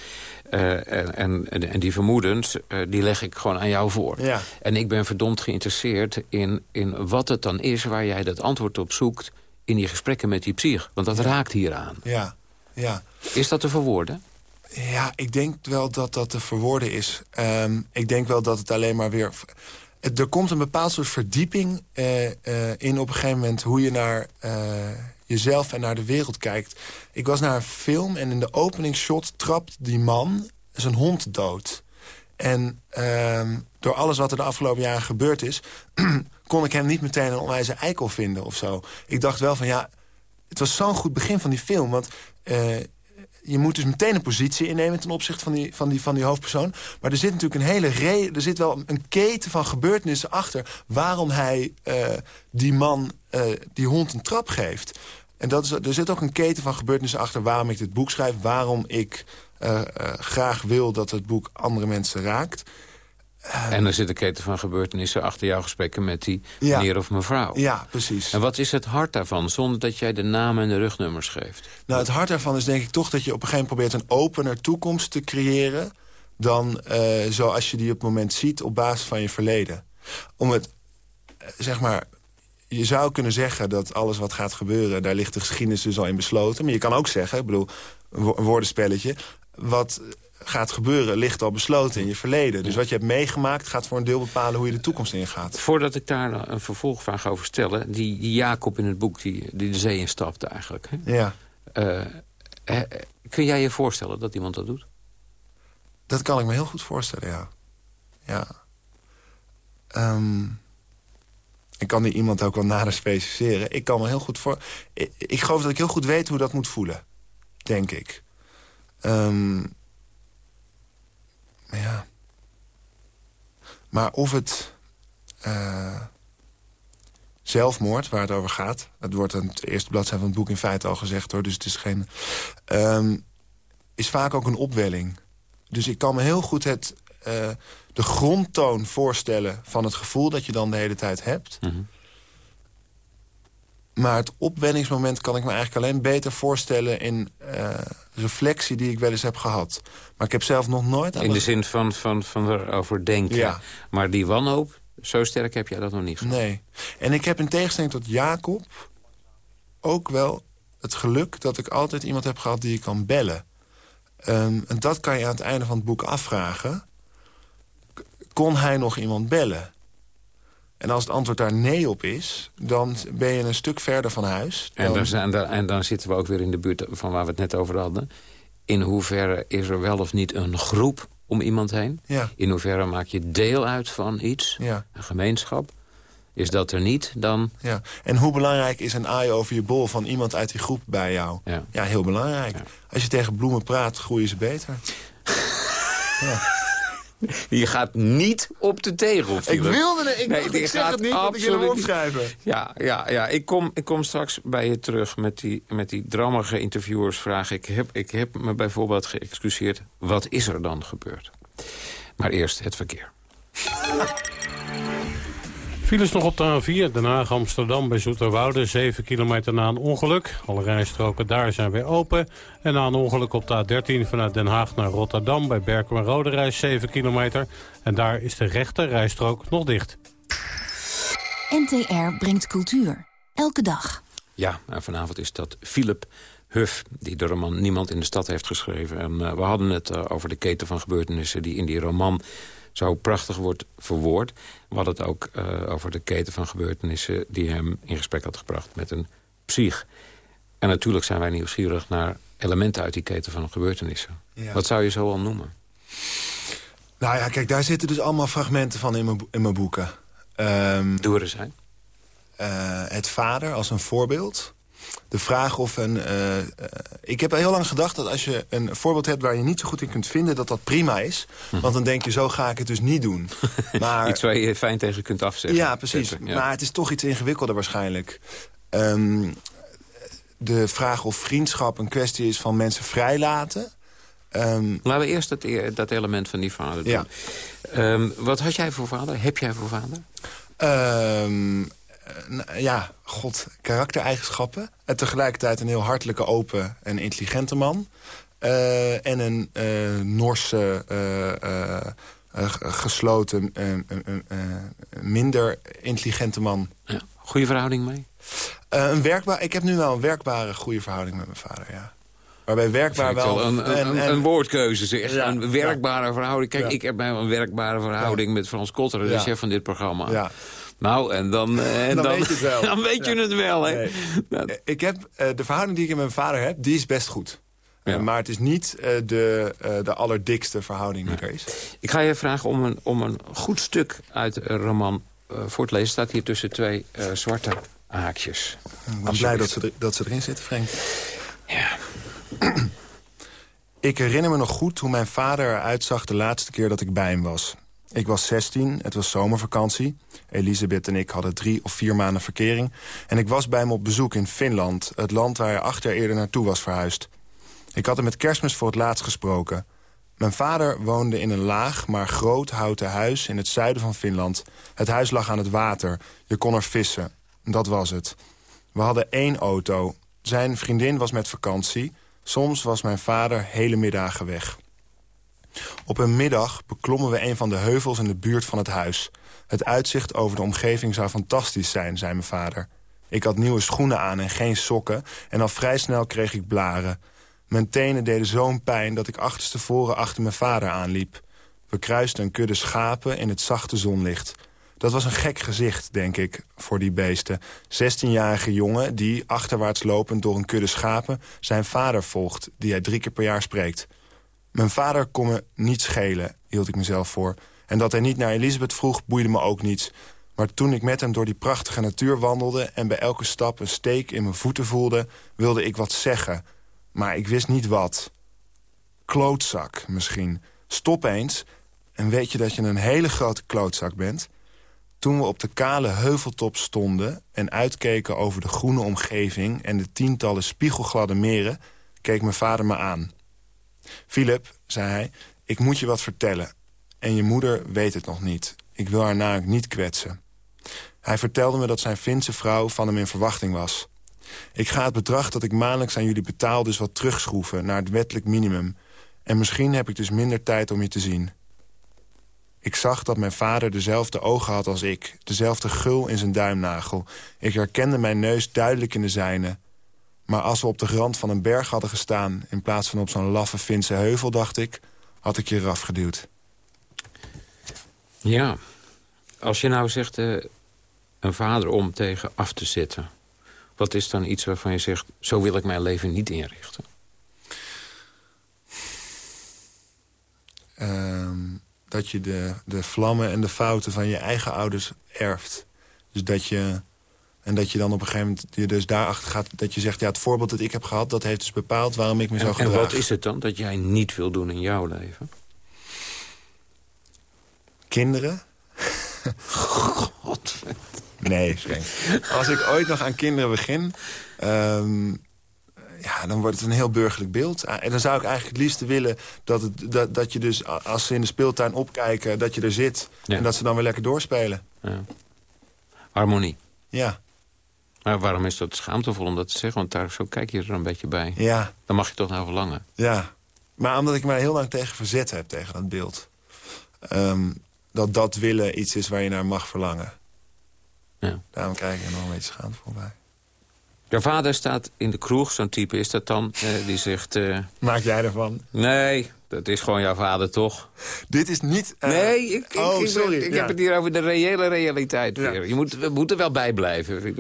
En, en, en, die vermoedens, die leg ik gewoon aan jou voor. Ja. En ik ben verdomd geïnteresseerd in, in wat het dan is... waar jij dat antwoord op zoekt in die gesprekken met die psych. Want dat raakt hier aan. Ja, ja. Is dat te verwoorden? Ja, ik denk wel dat dat te verwoorden is. Um, ik denk wel dat het alleen maar weer... Er komt een bepaald soort verdieping uh, uh, in op een gegeven moment... hoe je naar uh, jezelf en naar de wereld kijkt. Ik was naar een film en in de openingsshot trapt die man zijn hond dood. En um, door alles wat er de afgelopen jaren gebeurd is... kon ik hem niet meteen een onwijze eikel vinden of zo. Ik dacht wel van ja, het was zo'n goed begin van die film. Want uh, je moet dus meteen een positie innemen ten opzichte van die, van die, van die hoofdpersoon. Maar er zit natuurlijk een hele re er zit wel een keten van gebeurtenissen achter... waarom hij uh, die man, uh, die hond een trap geeft. En dat is, er zit ook een keten van gebeurtenissen achter waarom ik dit boek schrijf... waarom ik graag wil dat het boek andere mensen raakt... En er zit een keten van gebeurtenissen achter jouw gesprekken met die ja. meneer of mevrouw. Ja, precies. En wat is het hart daarvan, zonder dat jij de namen en de rugnummers geeft? Nou, het hart daarvan is denk ik toch dat je op een gegeven moment probeert... een opener toekomst te creëren dan uh, zoals je die op het moment ziet op basis van je verleden. Om het, zeg maar, je zou kunnen zeggen dat alles wat gaat gebeuren... daar ligt de geschiedenis dus al in besloten. Maar je kan ook zeggen, ik bedoel, een woordenspelletje... wat gaat gebeuren ligt al besloten in je verleden. Dus wat je hebt meegemaakt gaat voor een deel bepalen hoe je de toekomst ingaat. Voordat ik daar een vervolgvraag over stel... die, die Jacob in het boek die, die de zee instapt eigenlijk. Hè? Ja. Uh, kun jij je voorstellen dat iemand dat doet? Dat kan ik me heel goed voorstellen, ja. Ja. Um, ik kan die iemand ook wel nader specificeren. Ik kan me heel goed voor... Ik, ik geloof dat ik heel goed weet hoe dat moet voelen. Denk ik. Um, ja. Maar of het... Uh, zelfmoord, waar het over gaat. Het wordt aan het eerste bladzijde van het boek in feite al gezegd, hoor. Dus het is geen... Ehm, is vaak ook een opwelling. Dus ik kan me heel goed het, uh, de grondtoon voorstellen... van het gevoel dat je dan de hele tijd hebt. Mhm. Maar het opwellingsmoment kan ik me eigenlijk alleen beter voorstellen... in uh, reflectie die ik wel eens heb gehad. Maar ik heb zelf nog nooit... In de zin van, van, van erover denken. Ja. Maar die wanhoop, zo sterk heb jij dat nog niet gehad. Nee. En ik heb in tegenstelling tot Jacob ook wel het geluk... dat ik altijd iemand heb gehad die je kan bellen. Um, en dat kan je aan het einde van het boek afvragen. Kon hij nog iemand bellen? En als het antwoord daar nee op is, dan ben je een stuk verder van huis. Dan... En, dan, zijn en dan zitten we ook weer in de buurt van waar we het net over hadden. In hoeverre is er wel of niet een groep om iemand heen? Ja. In hoeverre maak je deel uit van iets? Ja. Een gemeenschap? Is dat er niet, dan... Ja. En hoe belangrijk is een aai over je bol van iemand uit die groep bij jou? Ja, ja heel belangrijk. Ja. Als je tegen bloemen praat, groeien ze beter. ja. Je gaat niet op de tegel, Philip. Ik wilde het, ik, nee, ik die zeg het niet, want ik wil hem opschrijven. Ja, ja, ja. Ik, kom, ik kom straks bij je terug met die, met die drammige interviewersvraag. Ik heb, ik heb me bijvoorbeeld geëxcuseerd. Wat is er dan gebeurd? Maar eerst het verkeer. Files nog op de A4, Den Haag Amsterdam bij Zoeterwoude, 7 kilometer na een ongeluk. Alle rijstroken daar zijn weer open. En na een ongeluk op de A13 vanuit Den Haag naar Rotterdam bij Berkel en Rode reis 7 kilometer. En daar is de rechter rijstrook nog dicht. NTR brengt cultuur. Elke dag. Ja, en vanavond is dat Philip Huff, die de roman Niemand in de Stad heeft geschreven. En uh, we hadden het uh, over de keten van gebeurtenissen die in die roman zo prachtig wordt verwoord. We hadden het ook uh, over de keten van gebeurtenissen... die hem in gesprek had gebracht met een psych. En natuurlijk zijn wij nieuwsgierig naar elementen uit die keten van gebeurtenissen. Ja. Wat zou je zo al noemen? Nou ja, kijk, daar zitten dus allemaal fragmenten van in mijn, in mijn boeken. Um, Doe er eens zijn. Uh, het vader als een voorbeeld de vraag of een... Uh, uh, ik heb heel lang gedacht dat als je een voorbeeld hebt... waar je niet zo goed in kunt vinden, dat dat prima is. Hm. Want dan denk je, zo ga ik het dus niet doen. Maar, iets waar je fijn tegen kunt afzetten. Ja, precies. Zetten, ja. Maar het is toch iets ingewikkelder waarschijnlijk. Um, de vraag of vriendschap een kwestie is van mensen vrijlaten... Um, Laten we eerst dat, dat element van die vader doen. Ja. Um, wat had jij voor vader? Heb jij voor vader? Um, ja, god, karaktereigenschappen. En tegelijkertijd een heel hartelijke, open en intelligente man. Uh, en een uh, Norse, uh, gesloten, minder intelligente man. Ja. Goede verhouding mee? een werkbaar, ik heb nu wel een werkbare, goede verhouding met mijn vader, ja. Waarbij werkbaar wel... een, en, een, en, een, woordkeuze, zeg. Ja, een werkbare ja. verhouding. Kijk, Ja. ik heb bij een werkbare verhouding met Frans Kotter, de Ja. chef van dit programma. ja. Nou, en dan... eh, En Dan dan, weet je het wel. dan weet je Ja. het wel, hè. Nee. Nou, Ik heb, eh, de verhouding die ik met mijn vader heb, die is best goed. Eh, Ja. maar het is niet eh, de, eh, de allerdikste verhouding die er is. Ik ga je vragen om een, om een goed stuk uit een roman eh, voor te lezen. staat hier tussen twee eh, zwarte haakjes. Ik ben blij dat ze, er- dat ze erin zitten, Frank. Ja. Ik herinner me nog goed hoe mijn vader eruit zag de laatste keer dat ik bij hem was. Ik was 16, het was zomervakantie. Elisabeth en ik hadden drie of vier maanden verkering. En ik was bij hem op bezoek in Finland, het land waar hij acht jaar eerder naartoe was verhuisd. Ik had hem met kerstmis voor het laatst gesproken. Mijn vader woonde in een laag, maar groot houten huis in het zuiden van Finland. Het huis lag aan het water. Je kon er vissen. Dat was het. We hadden één auto. Zijn vriendin was met vakantie. Soms was mijn vader hele middagen weg. Op een middag beklommen we een van de heuvels in de buurt van het huis. Het uitzicht over de omgeving zou fantastisch zijn, zei mijn vader. Ik had nieuwe schoenen aan en geen sokken... en al vrij snel kreeg ik blaren. Mijn tenen deden zo'n pijn dat ik achterstevoren achter mijn vader aanliep. We kruisten een kudde schapen in het zachte zonlicht. Dat was een gek gezicht, denk ik, voor die beesten. 16-jarige jongen die, achterwaarts lopend door een kudde schapen... zijn vader volgt, die hij drie keer per jaar spreekt. Mijn vader kon me niet schelen, hield ik mezelf voor. En dat hij niet naar Elisabeth vroeg, boeide me ook niets. Maar toen ik met hem door die prachtige natuur wandelde... en bij elke stap een steek in mijn voeten voelde... wilde ik wat zeggen. Maar ik wist niet wat. Klootzak, misschien. Stop eens en weet je dat je een hele grote klootzak bent? Toen we op de kale heuveltop stonden en uitkeken over de groene omgeving... en de tientallen spiegelgladde meren, keek mijn vader me aan. Philip, zei hij, ik moet je wat vertellen. En je moeder weet het nog niet. Ik wil haar namelijk niet kwetsen. Hij vertelde me dat zijn Finse vrouw van hem in verwachting was. Ik ga het bedrag dat ik maandelijks aan jullie betaal dus wat terugschroeven... naar het wettelijk minimum. En misschien heb ik dus minder tijd om je te zien. Ik zag dat mijn vader dezelfde ogen had als ik. Dezelfde gul in zijn duimnagel. Ik herkende mijn neus duidelijk in de zijne. Maar als we op de rand van een berg hadden gestaan... in plaats van op zo'n laffe Finse heuvel, dacht ik... had ik je eraf geduwd. Ja, als je nou zegt uh, een vader om tegen af te zetten... wat is dan iets waarvan je zegt... zo wil ik mijn leven niet inrichten? Ehm, dat je de, de vlammen en de fouten van je eigen ouders erft. Dus dat je... En dat je dan op een gegeven moment je dus daarachter gaat... dat je zegt, ja, het voorbeeld dat ik heb gehad... dat heeft dus bepaald waarom ik me zo gedraag. En wat is het dan dat jij niet wil doen in jouw leven? Kinderen? God. Nee, Als ik ooit nog aan kinderen begin... Um, ja, dan wordt het een heel burgerlijk beeld. Ah, en dan zou ik eigenlijk het liefste willen dat, het, dat, dat je dus... als ze in de speeltuin opkijken, dat je er zit... en dat ze dan weer lekker doorspelen. Ja. Harmonie. Ja. Maar waarom is dat schaamtevol om dat te zeggen? Want daar zo kijk je er een beetje bij. Ja. Dan mag je toch nou verlangen. Ja. Maar omdat ik me heel lang tegen verzet heb, tegen dat beeld. Um, dat dat willen iets is waar je naar mag verlangen. Ja. Daarom krijg ik er nog een beetje schaamte voorbij. Jouw vader staat in de kroeg, zo'n type is dat dan. Eh, die zegt... Uh, Maak jij ervan? Nee, dat is gewoon jouw vader, toch? Dit is niet... Uh, nee, ik, ik, oh, sorry. ik, heb het hier over de reële realiteit. Ja. Je moet, we moeten wel bijblijven.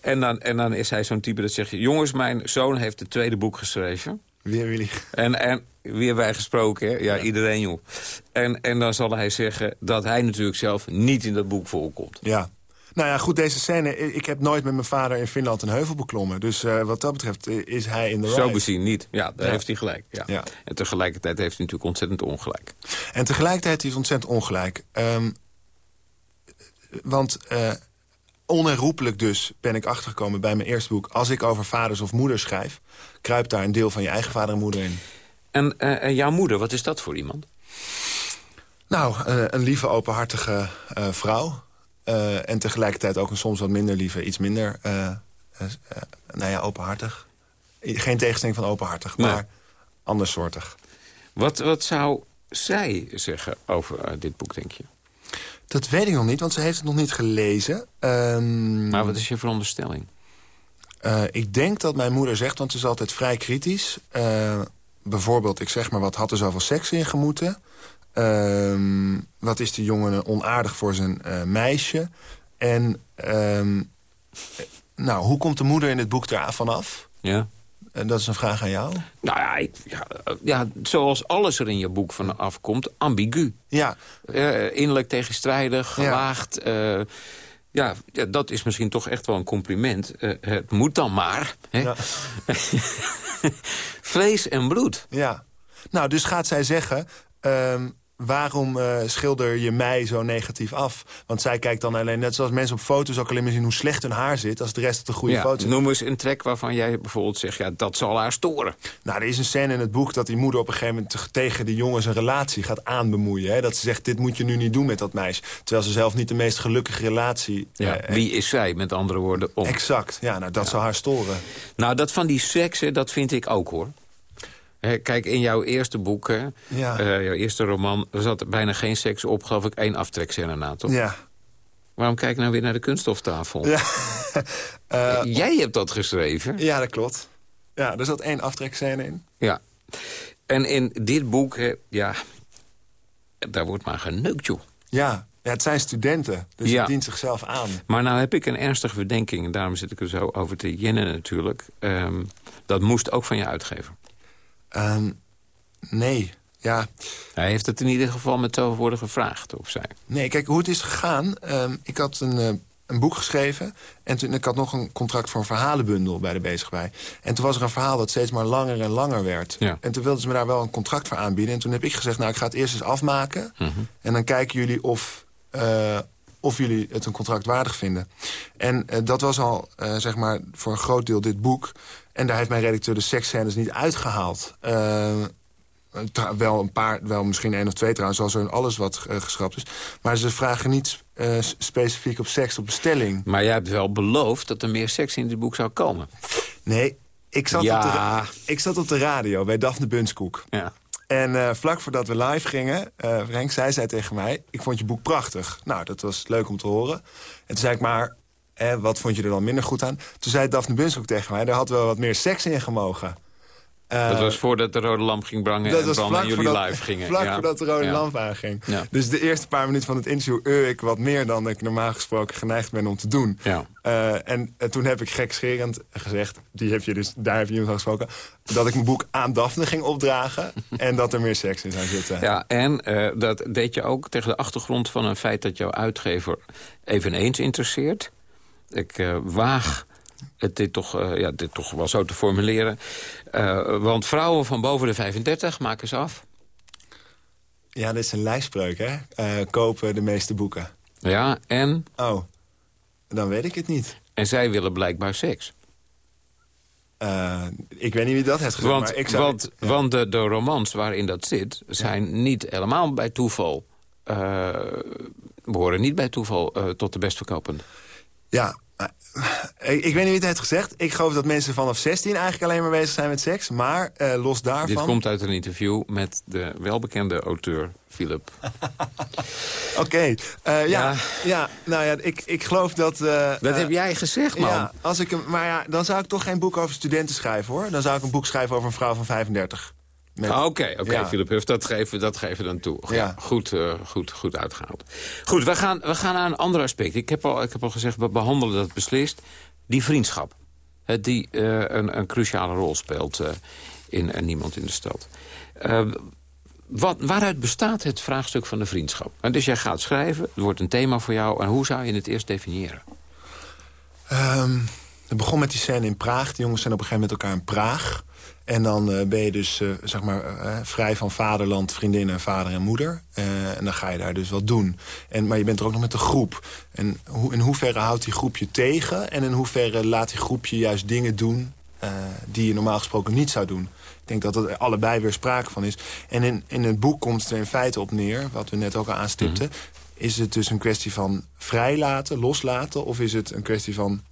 En dan, en dan is hij zo'n type dat zegt... jongens, mijn zoon heeft het tweede boek geschreven. Hebben jullie? En, en wie hebben wij gesproken? Hè? Ja, iedereen, joh. En, en dan zal hij zeggen dat hij natuurlijk zelf niet in dat boek voorkomt. Ja. Nou ja, goed, deze scène... Ik heb nooit met mijn vader in Finland een heuvel beklommen. Dus uh, wat dat betreft is hij in de Zo bezien niet. Ja, daar heeft hij gelijk. Ja. ja. En tegelijkertijd heeft hij natuurlijk ontzettend ongelijk. En tegelijkertijd is hij ontzettend ongelijk. Um, want... Uh, onherroepelijk dus ben ik achtergekomen bij mijn eerste boek... als ik over vaders of moeders schrijf... kruipt daar een deel van je eigen vader en moeder in. En, uh, en jouw moeder, wat is dat voor iemand? Nou, uh, een lieve, openhartige uh, vrouw. En tegelijkertijd ook een soms wat minder lieve, iets minder... nou ja, openhartig. Geen tegenstelling van openhartig, nee. maar andersoortig. Wat, wat zou zij zeggen over dit boek, denk je? Dat weet ik nog niet, want ze heeft het nog niet gelezen. Um, maar wat is je veronderstelling? Uh, ik denk dat mijn moeder zegt, want ze is altijd vrij kritisch. Uh, bijvoorbeeld, ik zeg maar wat, had er zoveel seks in gemoeten? Uh, wat is die jongen onaardig voor zijn uh, meisje? En um, nou, hoe komt de moeder in het boek daar vanaf? Ja. En dat is een vraag aan jou? Nou ja, ik, ja, ja, zoals alles er in je boek van afkomt, ambigu. Ja. Uh, innerlijk tegenstrijdig, gewaagd. Ja. Uh, ja, ja, dat is misschien toch echt wel een compliment. Uh, het moet dan maar. Hè? Ja. Vlees en bloed. Ja. Nou, dus gaat zij zeggen... Um, waarom uh, schilder je mij zo negatief af? Want zij kijkt dan alleen, net zoals mensen op foto's ook alleen maar zien hoe slecht hun haar zit, als de rest het een goede ja, foto Noem eens een trek waarvan jij bijvoorbeeld zegt, ja, dat zal haar storen. Nou, er is een scène in het boek dat die moeder op een gegeven moment tegen die jongen zijn relatie gaat aanbemoeien. Hè? Dat ze zegt, dit moet je nu niet doen met dat meisje. Terwijl ze zelf niet de meest gelukkige relatie... Ja, eh, wie is zij, met andere woorden, om? Exact, ja, nou, dat ja. zal haar storen. Nou, dat van die seks, dat vind ik ook, hoor. Kijk, in jouw eerste boek, hè, ja. uh, jouw eerste roman... er zat bijna geen seks op, geloof ik, één aftrekscène na, toch? Ja. Waarom kijk nou weer naar de kunststoftafel? Ja. uh, Jij hebt dat geschreven. Ja, dat klopt. Ja, er zat één aftrekscène in. Ja. En in dit boek, hè, ja, daar wordt maar geneukt, joh. Ja, ja, het zijn studenten, dus ja. het dient zichzelf aan. Maar nou heb ik een ernstige verdenking... en daarom zit ik er zo over te jennen natuurlijk. Um, dat moest ook van je uitgever. Um, nee, ja. Hij heeft het in ieder geval met zoveel woorden gevraagd, of zij. Nee, kijk, hoe het is gegaan... Um, ik had een, uh, een boek geschreven... en toen, ik had nog een contract voor een verhalenbundel bij de bezig bij. En toen was er een verhaal dat steeds maar langer en langer werd. Ja. En toen wilden ze me daar wel een contract voor aanbieden. En toen heb ik gezegd, nou, ik ga het eerst eens afmaken. Mm -hmm. En dan kijken jullie of... Uh, of jullie het een contract waardig vinden. En uh, dat was al, uh, zeg maar, voor een groot deel dit boek. En daar heeft mijn redacteur de seksscènes niet uitgehaald. Uh, wel een paar, wel misschien één of twee trouwens, zoals er in alles wat uh, geschrapt is. Maar ze vragen niet uh, specifiek op seks op bestelling. Maar jij hebt wel beloofd dat er meer seks in dit boek zou komen. Nee, ik zat, ja. op, de, ik zat op de radio bij Daphne Bunskoek. Ja. En uh, vlak voordat we live gingen, uh, Frank, zij zei tegen mij... ik vond je boek prachtig. Nou, dat was leuk om te horen. En toen zei ik maar, eh, wat vond je er dan minder goed aan? Toen zei Daphne Bunskoek tegen mij... daar had wel wat meer seks in gemogen. Uh, dat was voordat de rode lamp ging brangen dat en was en jullie voordat, live gingen. Vlak ja. voordat de rode ja. lamp aanging. Ja. Dus de eerste paar minuten van het interview eur ik wat meer dan ik normaal gesproken geneigd ben om te doen. Ja. Uh, en, en, toen heb ik gekscherend gezegd, die heb je dus, daar heb je van gesproken, dat ik mijn boek aan Daphne ging opdragen en dat er meer seks in zou zitten. Ja, en uh, dat deed je ook tegen de achtergrond van een feit dat jouw uitgever eveneens interesseert. Ik uh, waag het dit toch, uh, ja, dit toch wel zo te formuleren. Uh, want vrouwen van boven de 35, maak eens af. Ja, dit is een lijfspreuk, hè? Uh, kopen de meeste boeken. Ja, en? Oh, dan weet ik het niet. En zij willen blijkbaar seks. ik weet niet wie dat heeft gezegd, want, maar ik zou... Want, ja. want de, de romans waarin dat zit, zijn ja. niet helemaal bij toeval... behoren niet bij toeval tot de best verkopende. Ja, ik, ik, weet niet wie het heeft gezegd. Ik geloof dat mensen vanaf 16 eigenlijk alleen maar bezig zijn met seks. Maar uh, los daarvan... Dit komt uit een interview met de welbekende auteur Philip. Oké, okay. uh, ja, ja, ja, nou ja, ik, ik geloof dat... Uh, dat heb jij gezegd, man. Ja, als ik hem, maar ja, dan zou ik toch geen boek over studenten schrijven, hoor. Dan zou ik een boek schrijven over een vrouw van 35. Oké, oké, ja. Philip Huff, dat geven, dat geven dan toe. Ja, ja. Goed, uh, goed, goed uitgehaald. Goed, we gaan, we gaan naar een ander aspect. Ik heb, al, ik heb al gezegd, we behandelen dat beslist. Die vriendschap, die uh, een, een, cruciale rol speelt in Niemand in de Stad. wat, waaruit bestaat het vraagstuk van de vriendschap? En dus jij gaat schrijven, er wordt een thema voor jou. En hoe zou je het eerst definiëren? Um, het begon met die scène in Praag. De jongens zijn op een gegeven moment elkaar in Praag... En dan uh, ben je dus uh, zeg maar, uh, vrij van vaderland, vriendinnen, vader en moeder. en dan ga je daar dus wat doen. En, maar je bent er ook nog met de groep. En in hoeverre houdt die groep je tegen? En in hoeverre laat die groep je juist dingen doen... die je normaal gesproken niet zou doen? Ik denk dat er allebei weer sprake van is. En in, in het boek komt er in feite op neer, wat we net ook al aanstipten... Mm -hmm. is het dus een kwestie van vrijlaten, loslaten... of is het een kwestie van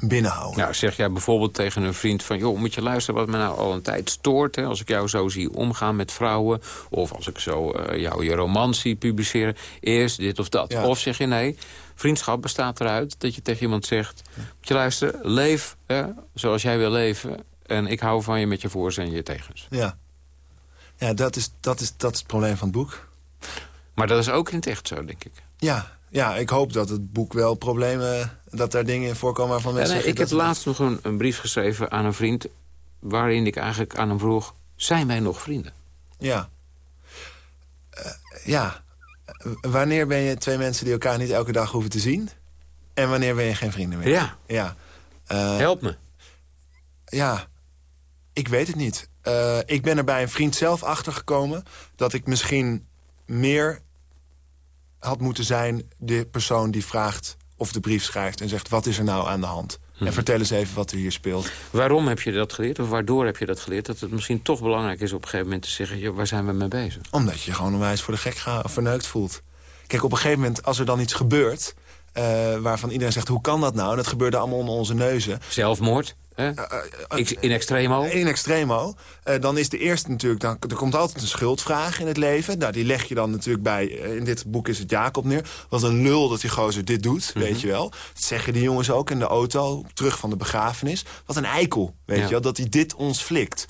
binnenhouden. Nou, zeg jij bijvoorbeeld tegen een vriend van... joh, moet je luisteren wat me nou al een tijd stoort... Hè, als ik jou zo zie omgaan met vrouwen... of als ik zo uh, jou je romans zie publiceren... eerst dit of dat. Ja. Of zeg je nee, vriendschap bestaat eruit... dat je tegen iemand zegt... Ja. moet je luisteren, leef hè, zoals jij wil leven... en ik hou van je met je voor's en je tegens. Ja, ja dat, is, dat, is, dat is het probleem van het boek. Maar dat is ook in het echt zo, denk ik. Ja, ja, ik hoop dat het boek wel problemen... dat daar dingen in voorkomen waarvan mensen ja, nee. Ik heb laatst nog een, een, brief geschreven aan een vriend... waarin ik eigenlijk aan hem vroeg... zijn wij nog vrienden? Ja. Uh, ja. Wanneer ben je twee mensen die elkaar niet elke dag hoeven te zien? En wanneer ben je geen vrienden meer? Ja. ja. Uh, Help me. Ja. Ik weet het niet. Uh, ik ben er bij een vriend zelf achtergekomen... dat ik misschien meer had moeten zijn de persoon die vraagt of de brief schrijft... en zegt, wat is er nou aan de hand? Mhm. En vertel eens even wat er hier speelt. Waarom heb je dat geleerd? Of waardoor heb je dat geleerd? Dat het misschien toch belangrijk is op een gegeven moment te zeggen... Joh, waar zijn we mee bezig? Omdat je gewoon onwijs voor de gek of verneukt voelt. Kijk, op een gegeven moment, als er dan iets gebeurt... Uh, waarvan iedereen zegt, hoe kan dat nou? En dat gebeurde allemaal onder onze neuzen. Zelfmoord? Uh, uh, in extremo? In extremo. Dan is de eerste natuurlijk... Dan, er komt altijd een schuldvraag in het leven. Nou, die leg je dan natuurlijk bij... in dit boek is het Jacob neer. Wat een lul dat die gozer dit doet, mm -hmm. weet je wel. Dat zeggen die jongens ook in de auto, terug van de begrafenis. Wat een eikel, weet ja. je wel, dat hij dit ons flikt.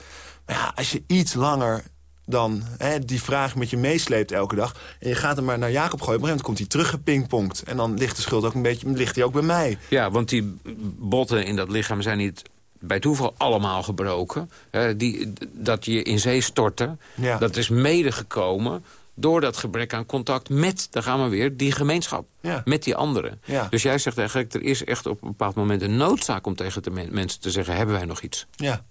Maar ja, als je iets langer dan hè, die vraag met je meesleept elke dag... en je gaat hem maar naar Jacob gooien... op een gegeven moment komt hij teruggepingpongd. En dan ligt de schuld ook een beetje ligt hij ook bij mij. Ja, want die botten in dat lichaam zijn niet bij toeval allemaal gebroken. Hè, die, dat je in zee stortte, ja. dat is mede gekomen door dat gebrek aan contact met, daar gaan we weer, die gemeenschap. Ja. Met die anderen. Ja. Dus jij zegt eigenlijk, er is echt op een bepaald moment een noodzaak... om tegen de men mensen te zeggen, hebben wij nog iets? Ja.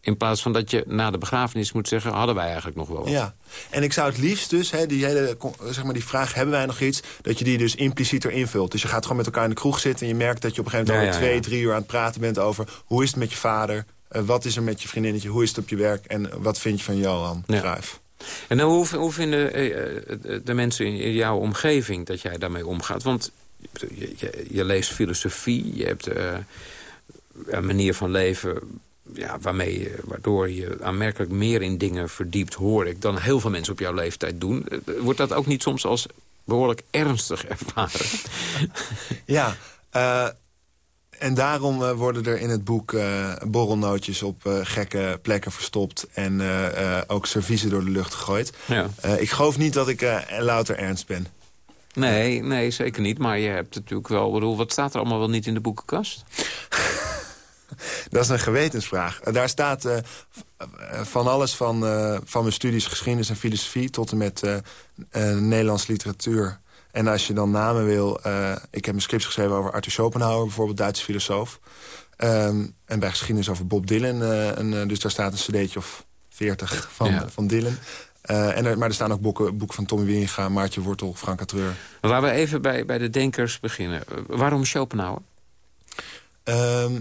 In plaats van dat je na de begrafenis moet zeggen... hadden wij eigenlijk nog wel wat. Ja, en ik zou het liefst dus, hè, die hele zeg maar die vraag... hebben wij nog iets, dat je die dus implicieter invult. Dus je gaat gewoon met elkaar in de kroeg zitten... en je merkt dat je op een gegeven moment Ja, alweer ja, twee, drie uur aan het praten bent... over hoe is het met je vader, eh, wat is er met je vriendinnetje... hoe is het op je werk en wat vind je van Johan Ja. Cruijff. En nou, hoe, hoe vinden eh, eh, de mensen in jouw omgeving dat jij daarmee omgaat? Want je, je, je leest filosofie, je hebt eh, een manier van leven... Ja, waarmee, je- waardoor je aanmerkelijk meer in dingen verdiept, hoor ik... dan heel veel mensen op jouw leeftijd doen. Eh, Wordt dat ook niet soms als behoorlijk ernstig ervaren? Ja, eh, en daarom eh, worden er in het boek eh, borrelnootjes op eh, gekke plekken verstopt... en eh, eh, ook serviezen door de lucht gegooid. Ja. Eh, ik geloof niet dat ik eh, louter ernst ben. Nee, nee, zeker niet. Maar je hebt natuurlijk wel... Bedoel, wat staat er allemaal wel niet in de boekenkast? Dat is een gewetensvraag. Eh, Daar staat eh, eh, van alles van, van mijn studies geschiedenis en filosofie... tot en met eh, Nederlands literatuur. En als je dan namen wil... ik heb een script geschreven over Arthur Schopenhauer, bijvoorbeeld Duitse filosoof. Ehm, en bij geschiedenis over Bob Dylan. dus daar staat een cd'tje of 40 van, Ja. van Dylan. En er, maar er staan ook boeken, boeken van Tommy Wieringa, Maartje Wortel, Frank Catreur. Laten we even bij, bij de denkers beginnen. Waarom Schopenhauer? Ehm,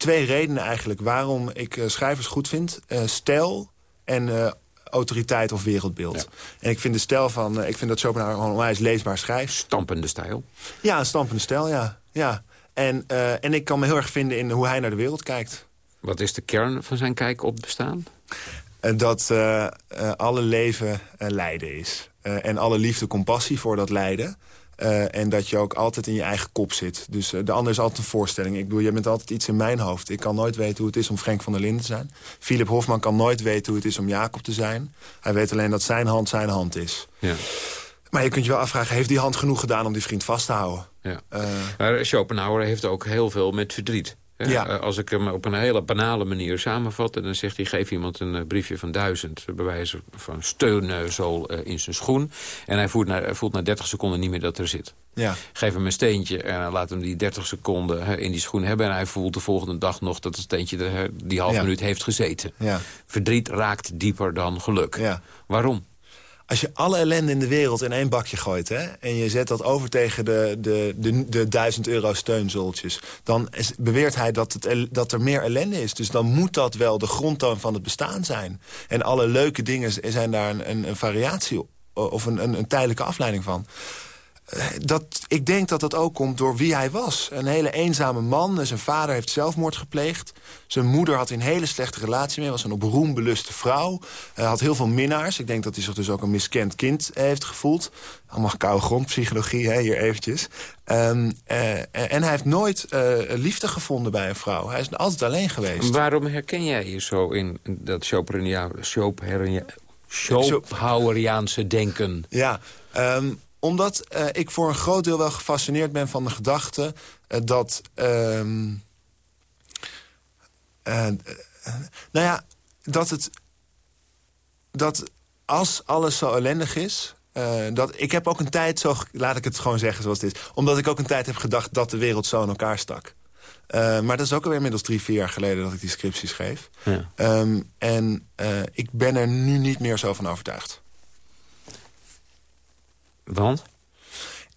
twee redenen eigenlijk waarom ik eh, schrijvers goed vind. Eh, stijl en eh, autoriteit of wereldbeeld. En ik vind de stijl van... ik vind dat Schopenhauer gewoon onwijs leesbaar schrijft. Stampende stijl. Ja, een stampende stijl, ja. ja. En, en ik kan me heel erg vinden in hoe hij naar de wereld kijkt. Wat is de kern van zijn kijk op bestaan? Dat alle leven lijden is. En alle liefde compassie voor dat lijden. Eh, en dat je ook altijd in je eigen kop zit. Dus eh, de ander is altijd een voorstelling. Ik bedoel, je bent altijd iets in mijn hoofd. Ik kan nooit weten hoe het is om Frank van der Linden te zijn. Philip Hofman kan nooit weten hoe het is om Jacob te zijn. Hij weet alleen dat zijn hand zijn hand is. Ja. Maar je kunt je wel afvragen, heeft die hand genoeg gedaan om die vriend vast te houden? Ja. Eh, Maar Schopenhauer heeft ook heel veel met verdriet. Ja. Eh, Als ik hem op een hele banale manier samenvat... dan zegt hij, geef iemand een eh, briefje van duizend... bij wijze van steunzool eh, in zijn schoen. En hij voelt na, voelt na 30 seconden niet meer dat er zit. ja. Geef hem een steentje en laat hem die 30 seconden in die schoen hebben... en hij voelt de volgende dag nog dat het steentje er, die half Ja. minuut heeft gezeten. Ja. Verdriet raakt dieper dan geluk. Ja. Waarom? Als je alle ellende in de wereld in één bakje gooit... Hè, en je zet dat over tegen de, de, de, de 1000 euro steunzultjes... dan beweert hij dat, het, dat er meer ellende is. Dus dan moet dat wel de grondtoon van het bestaan zijn. En alle leuke dingen zijn daar een, een, een variatie of een, een, een tijdelijke afleiding van. Eh, Dat, ik denk dat dat ook komt door wie hij was. Een hele eenzame man. Zijn vader heeft zelfmoord gepleegd. Zijn moeder had een hele slechte relatie mee. Was een op roem beluste vrouw. Hij had heel veel minnaars. Ik denk dat hij zich dus ook een miskend kind heeft gevoeld. Allemaal koude grondpsychologie, hè, hier eventjes. Ehm, eh, en hij heeft nooit eh, liefde gevonden bij een vrouw. Hij is altijd alleen geweest. Waarom herken jij je zo in dat Schopenhauer- Schopenhauer- Schopenhaueriaanse denken? Ja, ehm, omdat eh, ik voor een groot deel wel gefascineerd ben van de gedachte... eh, dat... ehm, eh, nou ja, dat het... Dat als alles zo ellendig is... dat, ik heb ook een tijd zo... Laat ik het gewoon zeggen zoals het is. Omdat ik ook een tijd heb gedacht dat de wereld zo in elkaar stak. Maar dat is ook alweer inmiddels drie, vier jaar geleden dat ik die scriptie schreef. Ja. Ehm, en ik ben er nu niet meer zo van overtuigd. Want?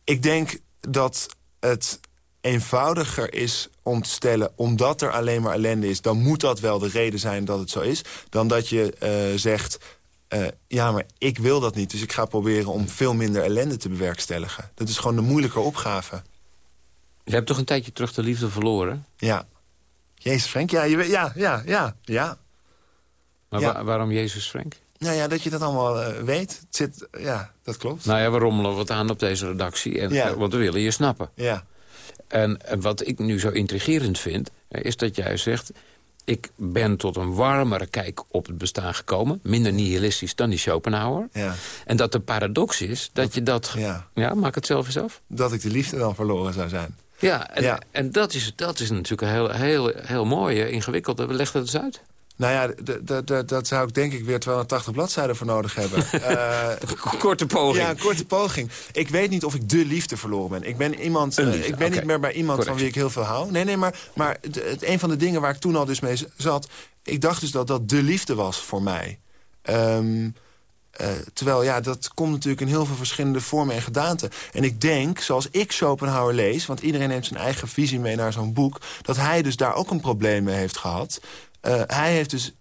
Ik denk dat het eenvoudiger is om te stellen... omdat er alleen maar ellende is... dan moet dat wel de reden zijn dat het zo is... dan dat je eh, zegt... eh, ja, maar ik wil dat niet, dus ik ga proberen om veel minder ellende te bewerkstelligen. Dat is gewoon de moeilijke opgave. Je hebt toch een tijdje terug de liefde verloren? Ja. Jezus, Frank, ja, je, ja, ja, ja, ja. Maar Ja. wa- waarom Jezus Frank? Nou ja, dat je dat allemaal eh, weet, het zit, ja, dat klopt. Nou ja, we rommelen wat aan op deze redactie. En, Ja. eh, Want we willen je snappen. Ja, En, en wat ik nu zo intrigerend vind, eh, is dat jij zegt... ik ben tot een warmere kijk op het bestaan gekomen. Minder nihilistisch dan die Schopenhauer. ja, En dat de paradox is dat je dat... ja. Ja, maak het zelf eens af. Dat ik de liefde dan verloren zou zijn. Ja, en, Ja. en dat, is, dat is natuurlijk heel, heel, heel mooi, eh, ingewikkeld. Leg dat eens uit. Nou ja, dat zou ik denk ik weer 280 bladzijden voor nodig hebben. uh, korte poging. Ja, een korte poging. Ik weet niet of ik de liefde verloren ben. Ik ben, iemand, uh, ik ben niet meer bij iemand van wie ik heel veel hou. Nee, nee, maar, maar het, een van de dingen waar ik toen al dus mee zat... ik dacht dus dat dat de liefde was voor mij. Um, uh, terwijl, ja, dat komt natuurlijk in heel veel verschillende vormen en gedaanten. En ik denk, zoals ik Schopenhauer lees... want iedereen neemt zijn eigen visie mee naar zo'n boek... dat hij dus daar ook een probleem mee heeft gehad. Uh, hij heeft dus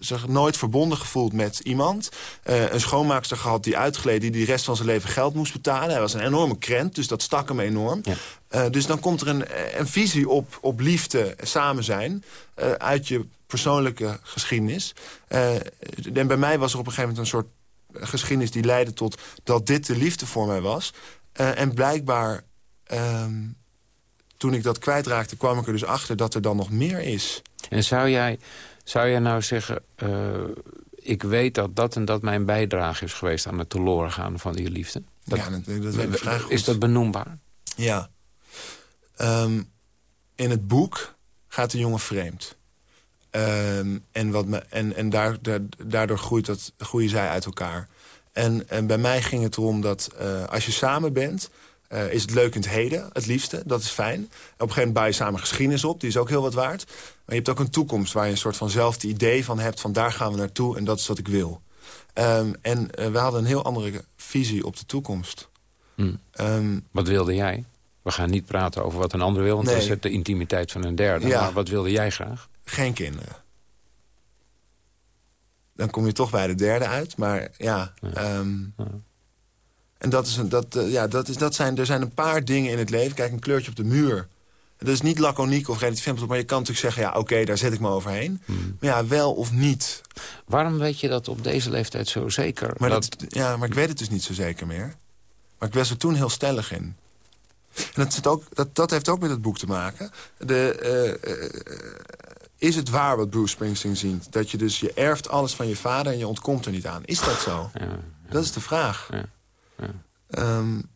zich nooit verbonden gevoeld met iemand. Uh, een schoonmaakster gehad die uitgeleed... die de rest van zijn leven geld moest betalen. Hij was een enorme krent, dus dat stak hem enorm. Ja. Uh, dus dan komt er een, een visie op, op liefde, samen zijn... Uh, uit je persoonlijke geschiedenis. en bij mij was er op een gegeven moment een soort geschiedenis... die leidde tot dat dit de liefde voor mij was. en blijkbaar... Um, toen ik dat kwijtraakte, kwam ik er dus achter dat er dan nog meer is. En zou jij zou jij nou zeggen, uh, ik weet dat dat en dat mijn bijdrage is geweest... aan het teloren gaan van die liefde? Dat, ja, dat, dat vrij goed. Is dat benoembaar? Ja. Um, in het boek gaat de jongen vreemd. Um, en wat me, en, en daar, daardoor groeit dat, groeien zij uit elkaar. En, en bij mij ging het erom dat uh, als je samen bent... Uh, is het leuk in het heden, het liefste. Dat is fijn. Op een gegeven moment bouw je samen geschiedenis op. Die is ook heel wat waard. Maar je hebt ook een toekomst waar je een soort vanzelfde idee van hebt... van daar gaan we naartoe en dat is wat ik wil. Um, en uh, we hadden een heel andere visie op de toekomst. Hmm. Um, wat wilde jij? We gaan niet praten over wat een ander wil... want nee. dat is het de intimiteit van een derde. Ja. Maar wat wilde jij graag? Geen kinderen. Dan kom je toch bij de derde uit. Maar ja... ja. Um, ja. En dat is een, dat, uh, ja, dat is, dat zijn, er zijn een paar dingen in het leven. Kijk, een kleurtje op de muur. Dat is niet laconiek of relatief maar je kan natuurlijk zeggen... ja, oké, okay, daar zet ik me overheen. Hmm. Maar ja, wel of niet. Waarom weet je dat op deze leeftijd zo zeker? Maar dat... Dat, ja, maar ik weet het dus niet zo zeker meer. Maar ik was er toen heel stellig in. En dat, zit ook, dat, dat heeft ook met het boek te maken. De, uh, uh, is het waar wat Bruce Springsteen ziet? Dat je dus, je erft alles van je vader en je ontkomt er niet aan. Is dat zo? Ja, ja. Dat is de vraag. Ja. Ja. Um,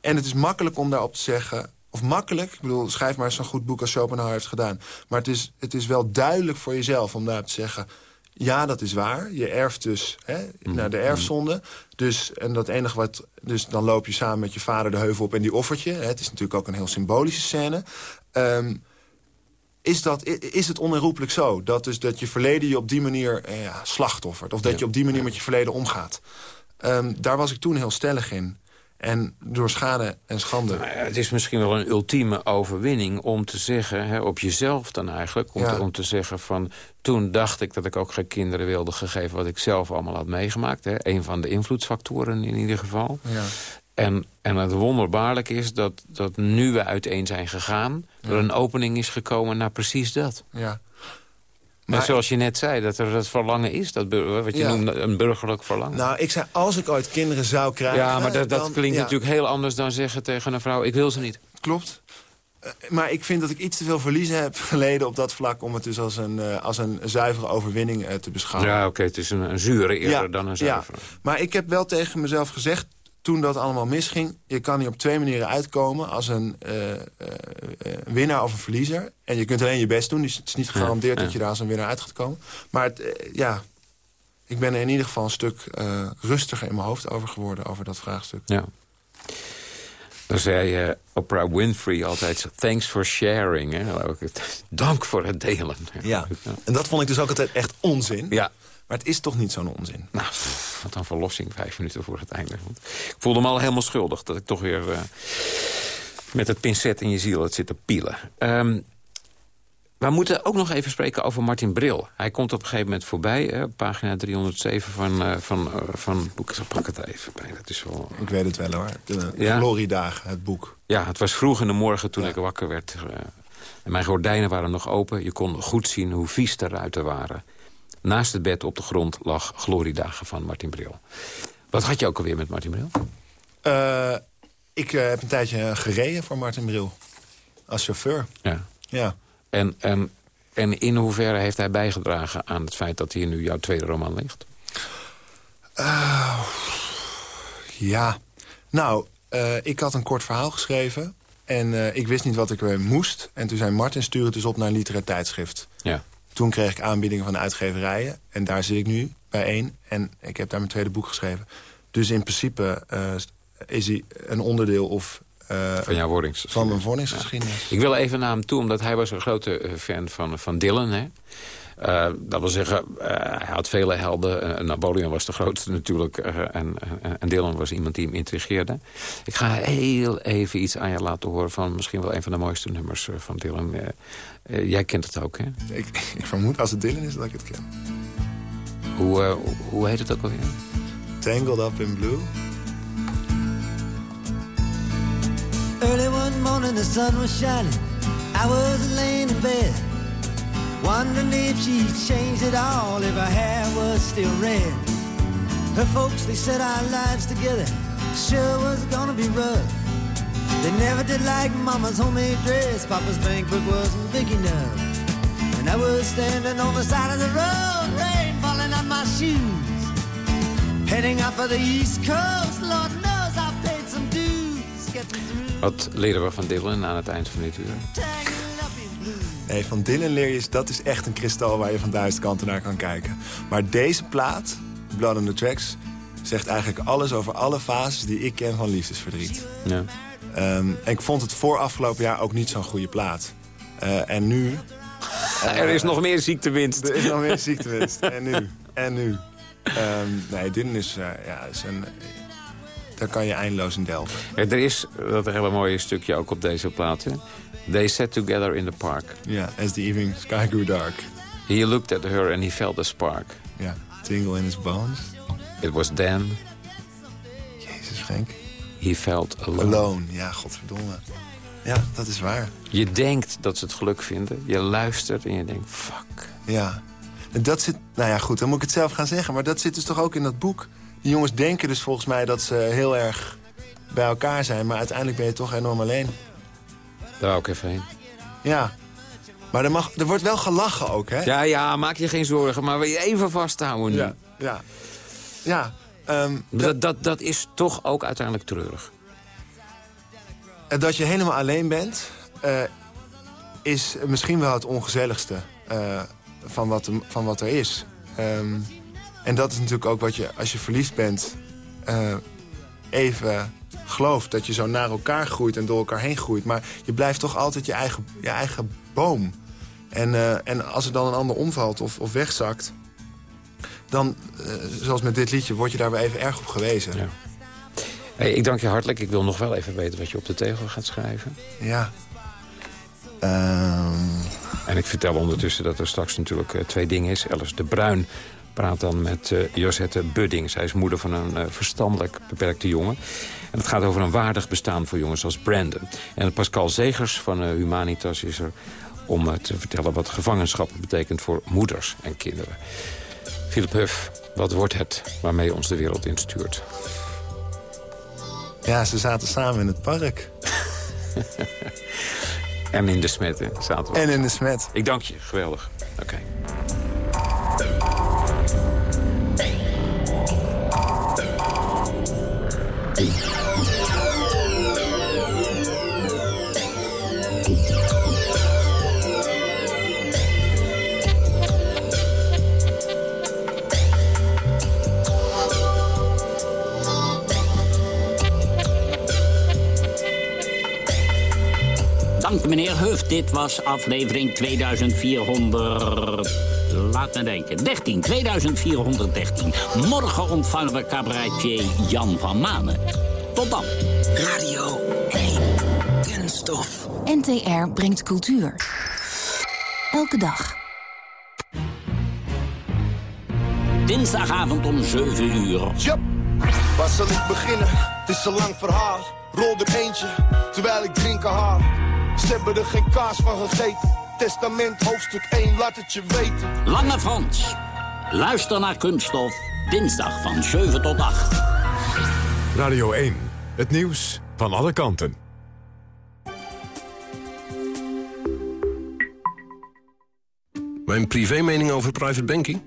en het is makkelijk om daarop te zeggen... of makkelijk, ik bedoel, schrijf maar zo'n goed boek als Schopenhauer heeft gedaan. Maar het is, het is wel duidelijk voor jezelf om daarop te zeggen... ja, dat is waar. Je erft dus hè, mm. naar de erfzonde. Dus, en dat enige wat, dus dan loop je samen met je vader de heuvel op en die offert je. Hè. Het is natuurlijk ook een heel symbolische scène. Um, is, dat, is het onherroepelijk zo? Dat, dus, dat je verleden je op die manier eh, ja, slachtoffert. Of dat ja. je op die manier met je verleden omgaat. Um, daar was ik toen heel stellig in. En door schade en schande... Nou ja, het is misschien wel een ultieme overwinning om te zeggen... Hè, op jezelf dan eigenlijk, om, ja. te, om, te, zeggen van... toen dacht ik dat ik ook geen kinderen wilde gegeven... wat ik zelf allemaal had meegemaakt. Hè. Een van de invloedsfactoren in ieder geval. Ja. En, en het wonderbaarlijk is dat, dat nu we uiteen zijn gegaan... er een opening is gekomen naar precies dat. Ja. Maar zoals je net zei, dat er dat verlangen is, dat, wat je ja. noemt een burgerlijk verlangen. Nou, ik zei, als ik ooit kinderen zou krijgen... Ja, maar dat, dat dan, klinkt ja. natuurlijk heel anders dan zeggen tegen een vrouw... ik wil ze niet. Klopt. Uh, maar ik vind dat ik iets te veel verliezen heb geleden op dat vlak... om het dus als een, uh, als een zuivere overwinning uh, te beschouwen. Ja, oké, okay, het is een, een zure eerder dan een zuivere. Maar ik heb wel tegen mezelf gezegd toen dat allemaal misging... je kan hier op twee manieren uitkomen als een uh, uh, winnaar of een verliezer. En je kunt alleen je best doen, dus het is niet gegarandeerd ja, ja. dat je daar als een winnaar uit gaat komen. Maar het, uh, ja, ik ben er in ieder geval een stuk rustiger in mijn hoofd over geworden... over dat vraagstuk. Ja. Dan zei Oprah Winfrey altijd, thanks for sharing. Hè? Dank voor het delen. Ja, en dat vond ik dus ook altijd echt onzin. Ja. Maar het is toch niet zo'n onzin? Nou, wat een verlossing, vijf minuten voor het einde. Ik voelde me al helemaal schuldig dat ik toch weer uh, met het pincet in je ziel het zit te pielen. Um, we moeten ook nog even spreken over Martin Bril. Hij komt op een gegeven moment voorbij, hè, pagina 307 van, uh, van, uh, van boek. Ik pak het even bij. Dat is wel... Ik weet het wel hoor. De ja? Gloriedagen, het boek. Ja, het was vroeg in de morgen toen ja. ik wakker werd. Uh, en mijn gordijnen waren nog open. Je kon goed zien hoe vies de ruiten waren. Naast het bed op de grond lag Gloriedagen van Martin Bril. Wat had je ook alweer met Martin Bril? Uh, ik uh, heb een tijdje gereden voor Martin Bril. Als chauffeur. Ja. ja. En, en, en in hoeverre heeft hij bijgedragen aan het feit dat hier nu jouw tweede roman ligt? Uh, ja. Nou, ik had een kort verhaal geschreven. En ik wist niet wat ik weer moest. En toen zei Martin, stuur het dus op naar een literair tijdschrift. Ja Toen kreeg ik aanbiedingen van de uitgeverijen. En daar zit ik nu bij één. En ik heb daar mijn tweede boek geschreven. Dus in principe is hij een onderdeel of uh, van jouw wordingsgeschiedenis. Van mijn wordingsgeschiedenis. Ik wil even naar hem toe, omdat hij was een grote fan van, van Dylan. Hè? Uh, dat wil zeggen, uh, hij had vele helden. Napoleon was de grootste natuurlijk. en, en Dylan was iemand die hem intrigeerde. Ik ga heel even iets aan je laten horen... van misschien wel een van de mooiste nummers van Dylan. jij kent het ook, hè? Ik, ik, vermoed als het Dylan is dat ik het ken. Hoe, hoe heet het ook alweer? Tangled Up in Blue. Early one morning the sun was shining. I was laying in bed, wondering if she'd changed it all, if her hair was still red. Her folks, they said our lives together sure was gonna be rough. They never did like Mama's homemade dress. Papa's bank book wasn't big enough. And I was standing on the side of the road, rain falling on my shoes. Heading out for the East Coast, Lord knows I paid some dues. Wat leren we van Dylan aan het eind van dit uur? Nee, van Dylan leer je, dat is echt een kristal waar je van duizend kanten naar kan kijken. Maar deze plaat, Blood on the Tracks, zegt eigenlijk alles over alle fases die ik ken van liefdesverdriet. Ja. Um, en ik vond het voor afgelopen jaar ook niet zo'n goede plaat. Uh, en nu... Uh, er is nog meer ziektewinst. Er is nog meer ziektewinst. en nu. En nu. Um, nee, Dylan is, uh, ja, is een daar kan je eindeloos in delven. er is dat een hele mooie stukje ook op deze plaat. They sat together in the park. Ja, yeah, as the evening sky grew dark. He looked at her and he felt a spark. Ja, yeah, tingle in his bones. It was then... Jezus, Frank. He felt alone. Alone, ja, godverdomme. Ja, dat is waar. Je denkt dat ze het geluk vinden. Je luistert en je denkt, fuck. Ja. En dat zit, nou ja, goed, dan moet ik het zelf gaan zeggen. Maar dat zit dus toch ook in dat boek. Die jongens denken dus volgens mij dat ze heel erg bij elkaar zijn. Maar uiteindelijk ben je toch enorm alleen. Daar ook even heen. Ja. Maar er, mag, er wordt wel gelachen ook, hè? Ja, ja, maak je geen zorgen. Maar wil je even vasthouden nu. Ja, ja. ja um, dat, dat, dat is toch ook uiteindelijk treurig. Dat je helemaal alleen bent... Uh, is misschien wel het ongezelligste uh, van, wat, van wat er is. Um, en dat is natuurlijk ook wat je, als je verliefd bent... Uh, even gelooft dat je zo naar elkaar groeit en door elkaar heen groeit. Maar je blijft toch altijd je eigen, je eigen boom. En, uh, en als er dan een ander omvalt of, of wegzakt... dan, uh, zoals met dit liedje, word je daar weer even erg op gewezen. Ja. Hey, ik dank je hartelijk. Ik wil nog wel even weten wat je op de tegel gaat schrijven. Ja. Um... En ik vertel ondertussen dat er straks natuurlijk uh, twee dingen is. Alice de Bruin praat dan met Josette Budding. Zij is moeder van een verstandelijk beperkte jongen. En het gaat over een waardig bestaan voor jongens als Brandon. En Pascal Zegers van uh, Humanitas is er om te vertellen wat gevangenschap betekent voor moeders en kinderen. Philip Huff, wat wordt het waarmee ons de wereld instuurt? Ja, ze zaten samen in het park. en in de smet, hè? Zaten we. En in de smet. Ik dank je, geweldig. Oké. Dank meneer Huf. Dit was aflevering 2400... Laat me denken. 13, 2413. Morgen ontvangen we cabaretier Jan van Manen. Tot dan. Radio 1. Kunststof. NTR brengt cultuur. Elke dag. Dinsdagavond om 7 uur. Yep. Waar zal ik beginnen? Het is een lang verhaal. Rol er eentje, terwijl ik drinken haal. Ze hebben er geen kaas van gegeten. Testament hoofdstuk 1, laat het je weten. Lange Frans. Luister naar Kunststof. Dinsdag van 7 tot 8. Radio 1. Het nieuws van alle kanten. Mijn privémening over private banking?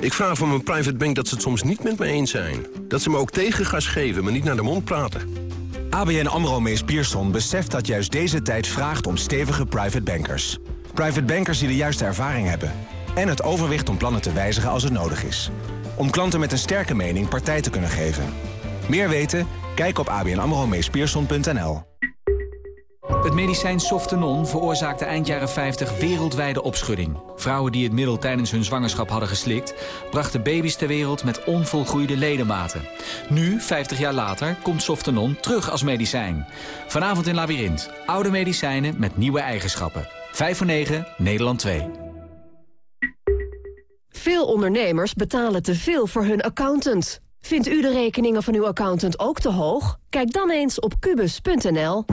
Ik vraag van mijn private bank dat ze het soms niet met me eens zijn. Dat ze me ook tegengas geven, maar niet naar de mond praten. ABN AMRO Mees Pierson beseft dat juist deze tijd vraagt om stevige private bankers. Private bankers die de juiste ervaring hebben. En het overwicht om plannen te wijzigen als het nodig is. Om klanten met een sterke mening partij te kunnen geven. Meer weten? Kijk op abnamromeespierson.nl. Het medicijn Softenon veroorzaakte eind jaren 50 wereldwijde opschudding. Vrouwen die het middel tijdens hun zwangerschap hadden geslikt... brachten baby's ter wereld met onvolgroeide ledematen. Nu, 50 jaar later, komt Softenon terug als medicijn. Vanavond in Labyrinth. Oude medicijnen met nieuwe eigenschappen. 5 voor 9, Nederland 2. Veel ondernemers betalen te veel voor hun accountant. Vindt u de rekeningen van uw accountant ook te hoog? Kijk dan eens op kubus.nl.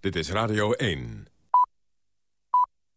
Dit is Radio 1.